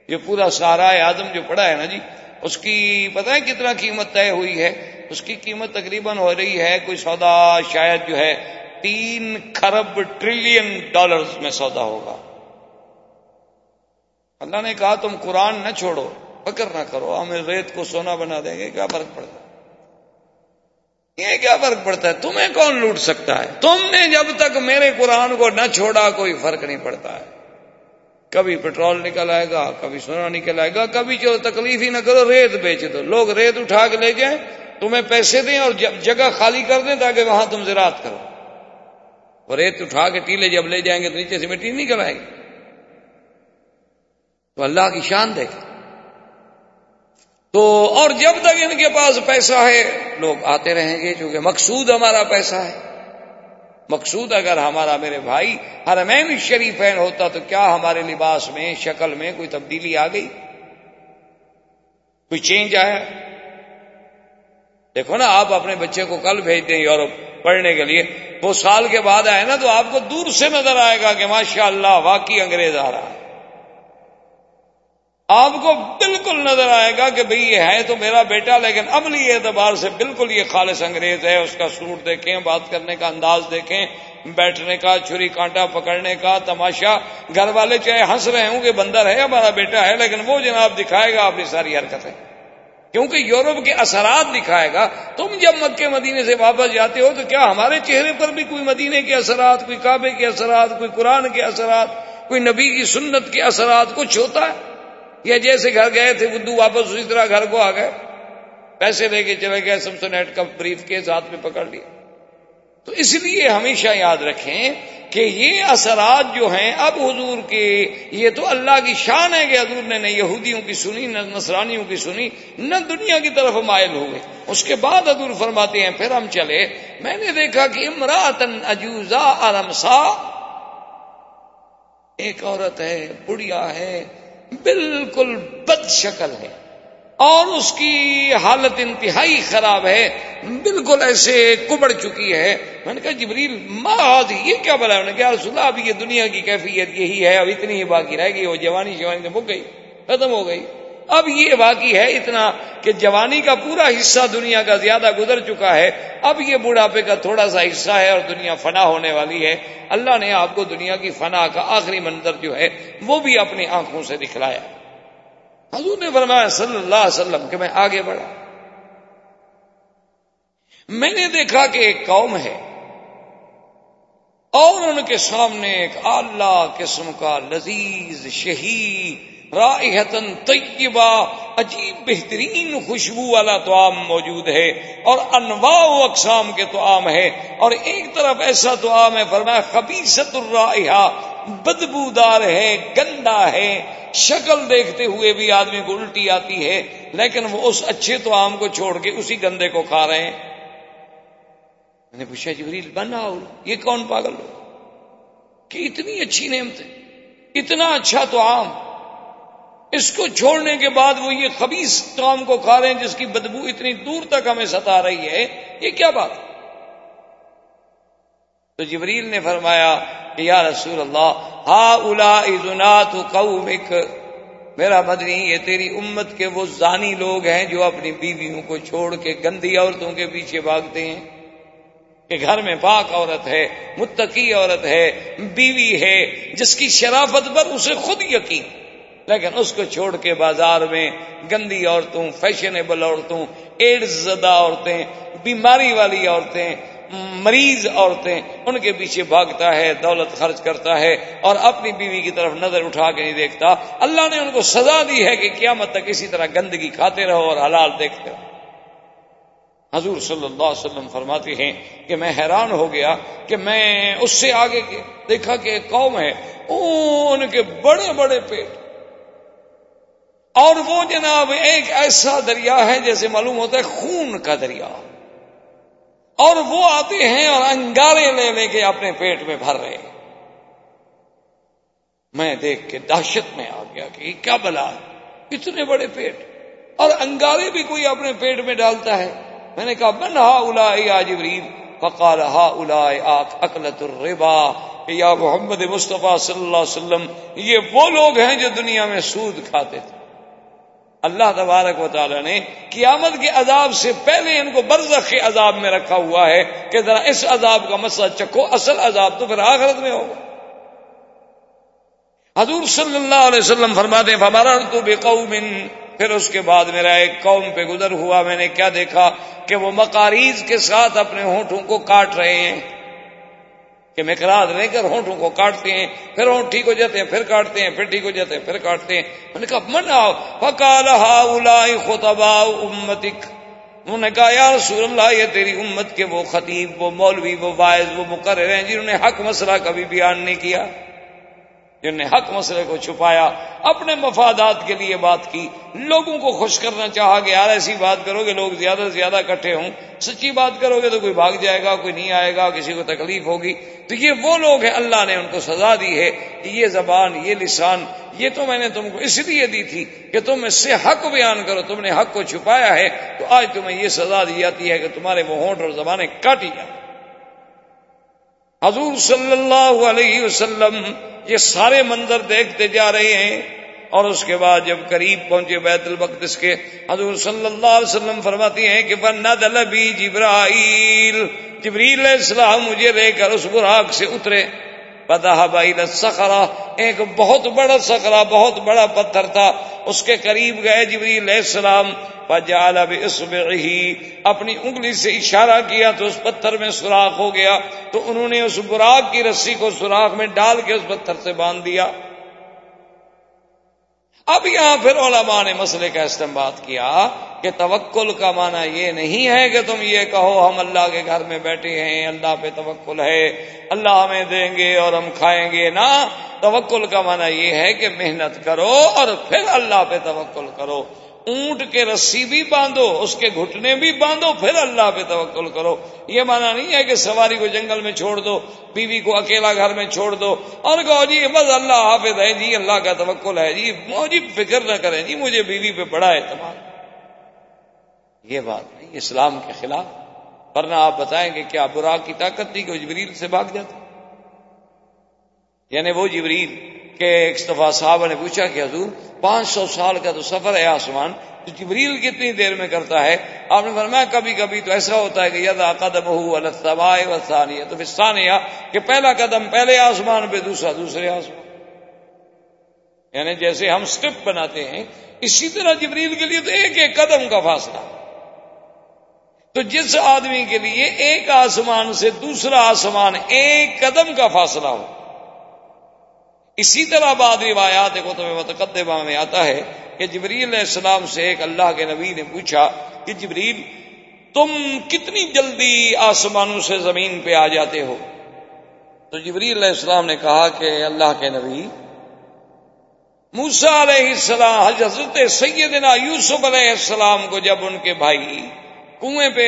یہ پورا سارا آدم جو پڑا ہے نا جی اس کی پتہ ہے کتنا قیمت طے ہوئی ہے؟ اس کی قیمت تقریباً ہو رہی ہے کوئی سودا شاید جو ہے تین خرب ٹریلین ڈالرز میں سودا ہوگا۔ اللہ نے کہا تم قرآن نہ چھوڑو، فکر نہ کرو ہمیں ریت کو سونا بنا دیں گے، کیا فرق پڑتا ہے؟ یہ کیا فرق پڑتا ہے؟ تمہیں کون لوٹ سکتا ہے؟ تم نے جب تک میرے قرآن کو نہ چھوڑا، کوئی فرق نہیں پڑتا ہے۔ کبھی پیٹرول نکل آئے گا، کبھی سونا نکل آئے گا، کبھی چلو تکلیف ہی نہ کرو، ریت بیچ دو۔ لوگ ریت اٹھا کے لے جائیں، تمہیں پیسے دیں اور جگہ خالی کر دیں تاکہ وہاں تم زراعت کرو۔ وہ ریت اٹھا کے ٹیلے جب لے جائیں گے تو نیچے سے مٹی نکل آئے گی۔ تو اللہ کی شان دیکھ تو اور جب تک ان کے پاس پیسہ ہے، لوگ آتے رہیں گے، چونکہ مقصود ہمارا پیسہ ہے۔ مقصود اگر ہمارا میرے بھائی ہر شریفین ہوتا تو کیا ہمارے لباس میں شکل میں کوئی تبدیلی آ گئی؟ کوئی چینج آیا؟ دیکھو نا، آپ اپنے بچے کو کل بھیجتے ہیں یورپ پڑھنے کے لیے، وہ سال کے بعد آئے نا تو آپ کو دور سے نظر آئے گا کہ ماشاء اللہ واقعی انگریز آ رہا ہے۔ آپ کو بالکل نظر آئے گا کہ بھئی یہ ہے تو میرا بیٹا، لیکن عملی اعتبار سے بالکل یہ خالص انگریز ہے۔ اس کا سوٹ دیکھیں، بات کرنے کا انداز دیکھیں، بیٹھنے کا، چھری کانٹا پکڑنے کا، تماشا۔ گھر والے چاہے ہنس رہے ہوں کہ بندر ہے، ہمارا بیٹا ہے، لیکن وہ جناب دکھائے گا اپنی ساری حرکتیں۔ کیونکہ یورپ کے اثرات دکھائے گا۔ تم جب مکے مدینے سے واپس جاتے ہو تو کیا ہمارے چہرے پر بھی کوئی مدینے کے اثرات، کوئی کعبے کے اثرات، کوئی قرآن کے اثرات، کوئی نبی کی سنت کے اثرات کچھ ہوتا ہے؟ یا جیسے گھر گئے تھے، بدھو واپس اسی طرح گھر کو آ گئے۔ پیسے لے کے چلے گئے سمسو نیٹ کا بریف کے ساتھ میں پکڑ لیا۔ تو اس لیے ہمیشہ یاد رکھیں کہ یہ اثرات جو ہیں، اب حضور کے یہ تو اللہ کی شان ہے کہ حضور نے نہ یہودیوں کی سنی، نہ نصرانیوں کی سنی، نہ دنیا کی طرف مائل ہوئے۔ اس کے بعد حضور فرماتے ہیں، پھر ہم چلے۔ میں نے دیکھا کہ امراتن اجوزا ارمسا، ایک عورت ہے، بڑھیا ہے بالکل بد شکل ہے اور اس کی حالت انتہائی خراب ہے، بالکل ایسے کبڑ چکی ہے۔ میں نے کہا، جبریل، ماض، یہ کیا بلا؟ انہوں نے کہا رسول اب یہ دنیا کی کیفیت یہی ہے، اب اتنی ہی باقی رہ گئی، وہ جوانی شوانی تو گئی، ختم ہو گئی۔ اب یہ باقی ہے اتنا کہ جوانی کا پورا حصہ دنیا کا زیادہ گزر چکا ہے، اب یہ بڑھاپے کا تھوڑا سا حصہ ہے اور دنیا فنا ہونے والی ہے۔ اللہ نے آپ کو دنیا کی فنا کا آخری منظر جو ہے، وہ بھی اپنی آنکھوں سے دکھلایا۔ حضور نے فرمایا صلی اللہ علیہ وسلم کہ میں آگے بڑھا۔ میں نے دیکھا کہ ایک قوم ہے اور ان کے سامنے ایک اعلی قسم کا لذیذ، شہید رائحتن طیبہ، عجیب بہترین خوشبو والا توام موجود ہے اور انواع و اقسام کے توام ہے اور ایک طرف ایسا توام ہے، فرمایا خبیصت الرائحہ، بدبودار ہے، گندا ہے۔ شکل دیکھتے ہوئے بھی آدمی کو الٹی آتی ہے، لیکن وہ اس اچھے توام کو چھوڑ کے اسی گندے کو کھا رہے ہیں۔ میں نے پوچھا، جبریل، بنا یہ کون پاگل؟ ہو کہ اتنی اچھی نعمت اتنا اچھا تو عام۔ اس کو چھوڑنے کے بعد وہ یہ خبیص کام کو کھا رہے ہیں جس کی بدبو اتنی دور تک ہمیں ستا رہی ہے، یہ کیا بات تو جبریل نے فرمایا کہ یا رسول اللہ ہا الا تو میرا بدنی، یہ تیری امت کے وہ زانی لوگ ہیں جو اپنی بیویوں کو چھوڑ کے گندی عورتوں کے پیچھے بھاگتے ہیں۔ کہ گھر میں پاک عورت ہے، متقی عورت ہے، بیوی ہے، جس کی شرافت پر اسے خود یقین۔ لیکن اس کو چھوڑ کے بازار میں گندی عورتوں فیشنیبل عورتوں ایڈز زدہ عورتیں، بیماری والی عورتیں، مریض عورتیں، ان کے پیچھے بھاگتا ہے، دولت خرچ کرتا ہے اور اپنی بیوی کی طرف نظر اٹھا کے نہیں دیکھتا۔ اللہ نے ان کو سزا دی ہے کہ قیامت تک اسی طرح گندگی کھاتے رہو اور حلال دیکھتے رہو۔ حضور صلی اللہ علیہ وسلم فرماتے ہیں کہ میں حیران ہو گیا کہ میں اس سے آگے دیکھا کہ ایک قوم ہے، ان کے بڑے بڑے پیٹ اور وہ جناب ایک ایسا دریا ہے جیسے معلوم ہوتا ہے خون کا دریا۔ اور وہ آتے ہیں اور انگارے لے لے کے اپنے پیٹ میں بھر رہے میں دیکھ کے دہشت میں آ گیا کہ کیا بلا اتنے بڑے پیٹ۔ اور انگارے بھی کوئی اپنے پیٹ میں ڈالتا ہے۔ میں نے کہا، من ہا الا جبریل؟ فقال ہا الا اکلت الربا یا محمد مصطفیٰ صلی اللہ علیہ وسلم، یہ وہ لوگ ہیں جو دنیا میں سود کھاتے تھے۔ اللہ تبارک و تعالی نے قیامت کے عذاب سے پہلے ان کو برزخ کے عذاب میں رکھا ہوا ہے کہ ذرا اس عذاب کا مسئلہ چکھو، اصل عذاب تو پھر آخرت میں ہوگا۔ حضور صلی اللہ علیہ وسلم فرماتے ہمارا تو بے قوم پھر اس کے بعد میرا ایک قوم پہ گزر ہوا، میں نے کیا دیکھا کہ وہ مکاریز کے ساتھ اپنے ہونٹوں کو کاٹ رہے ہیں۔ کہ مکراج لے کر، ہونٹوں کو کاٹتے ہیں، پھر ہونٹ ٹھیک ہو جاتے ہیں، پھر کاٹتے ہیں، پھر ٹھیک ہو جاتے ہیں، پھر کاٹتے ہیں۔ میں نے کہا من آؤ پکا رہا خطبا امتک۔ انہوں نے کہا، یا رسول اللہ، یہ تیری امت کے وہ خطیب، وہ مولوی، وہ باعث وہ مقرر ہیں جنہوں نے حق مسئلہ کبھی بیان نہیں کیا۔ جن نے حق مسئلے کو چھپایا، اپنے مفادات کے لیے بات کی، لوگوں کو خوش کرنا چاہا کہ یار ایسی بات کرو گے لوگ زیادہ سے زیادہ اکٹھے ہوں۔ سچی بات کرو گے تو کوئی بھاگ جائے گا، کوئی نہیں آئے گا، کسی کو تکلیف ہوگی۔ تو یہ وہ لوگ ہیں، اللہ نے ان کو سزا دی ہے کہ یہ زبان، یہ لسان، یہ تو میں نے تم کو اس لیے دی تھی کہ تم اس سے حق بیان کرو، تم نے حق کو چھپایا ہے، تو آج تمہیں یہ سزا دی جاتی ہے کہ تمہارے وہ ہونٹ اور زبانیں کاٹی جائیں۔ حضور صلی اللہ علیہ وسلم یہ سارے منظر دیکھتے جا رہے ہیں اور اس کے بعد جب قریب پہنچے بیت المقدس کے، حضور صلی اللہ علیہ وسلم فرماتی ہیں کہ بند البی جبرائیل جبریل السلام مجھے لے کر اس براق سے اترے۔ پتا بائی سخرا ایک بہت بڑا سخرا بہت بڑا پتھر تھا۔ اس کے قریب گئے جبریل علیہ السلام جال ہی اپنی انگلی سے اشارہ کیا تو اس پتھر میں سوراخ ہو گیا۔ تو انہوں نے اس براغ کی رسی کو سوراخ میں ڈال کے اس پتھر سے باندھ دیا۔ اب یہاں پھر علماء نے مسئلے کا استعمال کیا کہ توکل کا معنی یہ نہیں ہے کہ تم یہ کہو ہم اللہ کے گھر میں بیٹھے ہیں، اللہ پہ توکل ہے، اللہ ہمیں دیں گے اور ہم کھائیں گے نا توکل کا معنی یہ ہے کہ محنت کرو اور پھر اللہ پہ توکل کرو۔ اونٹ کے رسی بھی باندھو، اس کے گھٹنے بھی باندھو، پھر اللہ پہ توکل کرو۔ یہ مانا نہیں ہے کہ سواری کو جنگل میں چھوڑ دو، بیوی کو اکیلا گھر میں چھوڑ دو۔ اور کہو جی بس اللہ حافظ ہے جی اللہ کا توکل ہے جی۔ جی فکر نہ کریں جی مجھے بیوی پہ بڑا اعتماد یہ بات نہیں، اسلام کے خلاف۔ ورنہ آپ بتائیں کہ کیا برا کی طاقت تھی کہ جبریل سے بھاگ جاتا؟ یعنی وہ جبریل کہ ایک دفعہ صاحب نے پوچھا کہ حضور، پانچ سو سال کا تو سفر ہے آسمان، تو جبریل کتنی دیر میں کرتا ہے؟ آپ نے فرمایا کبھی کبھی تو ایسا ہوتا ہے کہ یدا قدم ہو الثانیہ تو ثانیہ کہ پہلا قدم پہلے آسمان پہ، دوسرا دوسرے آسمان یعنی جیسے ہم سٹپ بناتے ہیں، اسی طرح جبریل کے لیے تو ایک ایک قدم کا فاصلہ۔ تو جس آدمی کے لیے ایک آسمان سے دوسرا آسمان ایک قدم کا فاصلہ ہو اسی طرح بعد روایات کو تمہیں متقدمہ میں آتا ہے کہ جبریل علیہ السلام سے ایک اللہ کے نبی نے پوچھا کہ جبریل، تم کتنی جلدی آسمانوں سے زمین پہ آ جاتے ہو؟ تو جبریل علیہ السلام نے کہا کہ اللہ کے نبی موسا علیہ السلام حضرت سیدنا یوسف علیہ السلام کو جب ان کے بھائی کنویں پہ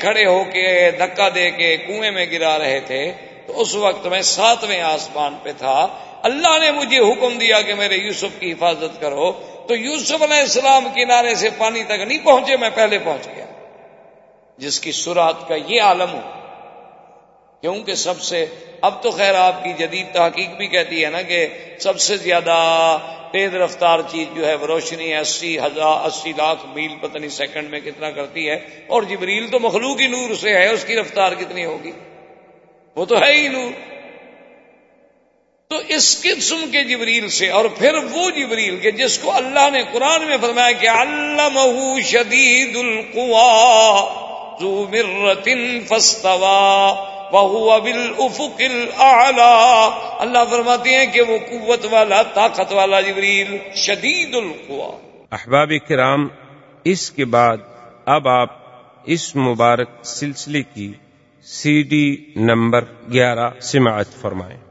کھڑے ہو کے دھکا دے کے کنویں میں گرا رہے تھے، تو اس وقت میں ساتویں آسمان پہ تھا اللہ نے مجھے حکم دیا کہ میرے یوسف کی حفاظت کرو تو یوسف علیہ السلام کنارے سے پانی تک نہیں پہنچے، میں پہلے پہنچ گیا۔ جس کی سرات کا یہ عالم ہو کیونکہ سب سے، اب تو خیر آپ کی جدید تحقیق بھی کہتی ہے نا کہ سب سے زیادہ تیز رفتار چیز جو ہے وہ روشنی اسی ہزار، اسی لاکھ میل پتہ نہیں سیکنڈ میں کتنا کرتی ہے۔ اور جبریل تو مخلوق ہی نور سے ہے، اس کی رفتار کتنی ہوگی؟ وہ تو ہے ہی نور۔ تو اس قسم کے جبریل سے اور پھر وہ جبریل کے جس کو اللہ نے قرآن میں فرمایا کہ اللہ شدید القوا ذو مرت فستوا بہو بالافق الاعلى اللہ فرماتے ہیں کہ وہ قوت والا، طاقت والا جبریل، شدید القوا احباب کرام، اس کے بعد اب آپ اس مبارک سلسلے کی سی ڈی نمبر گیارہ سماعت فرمائیں۔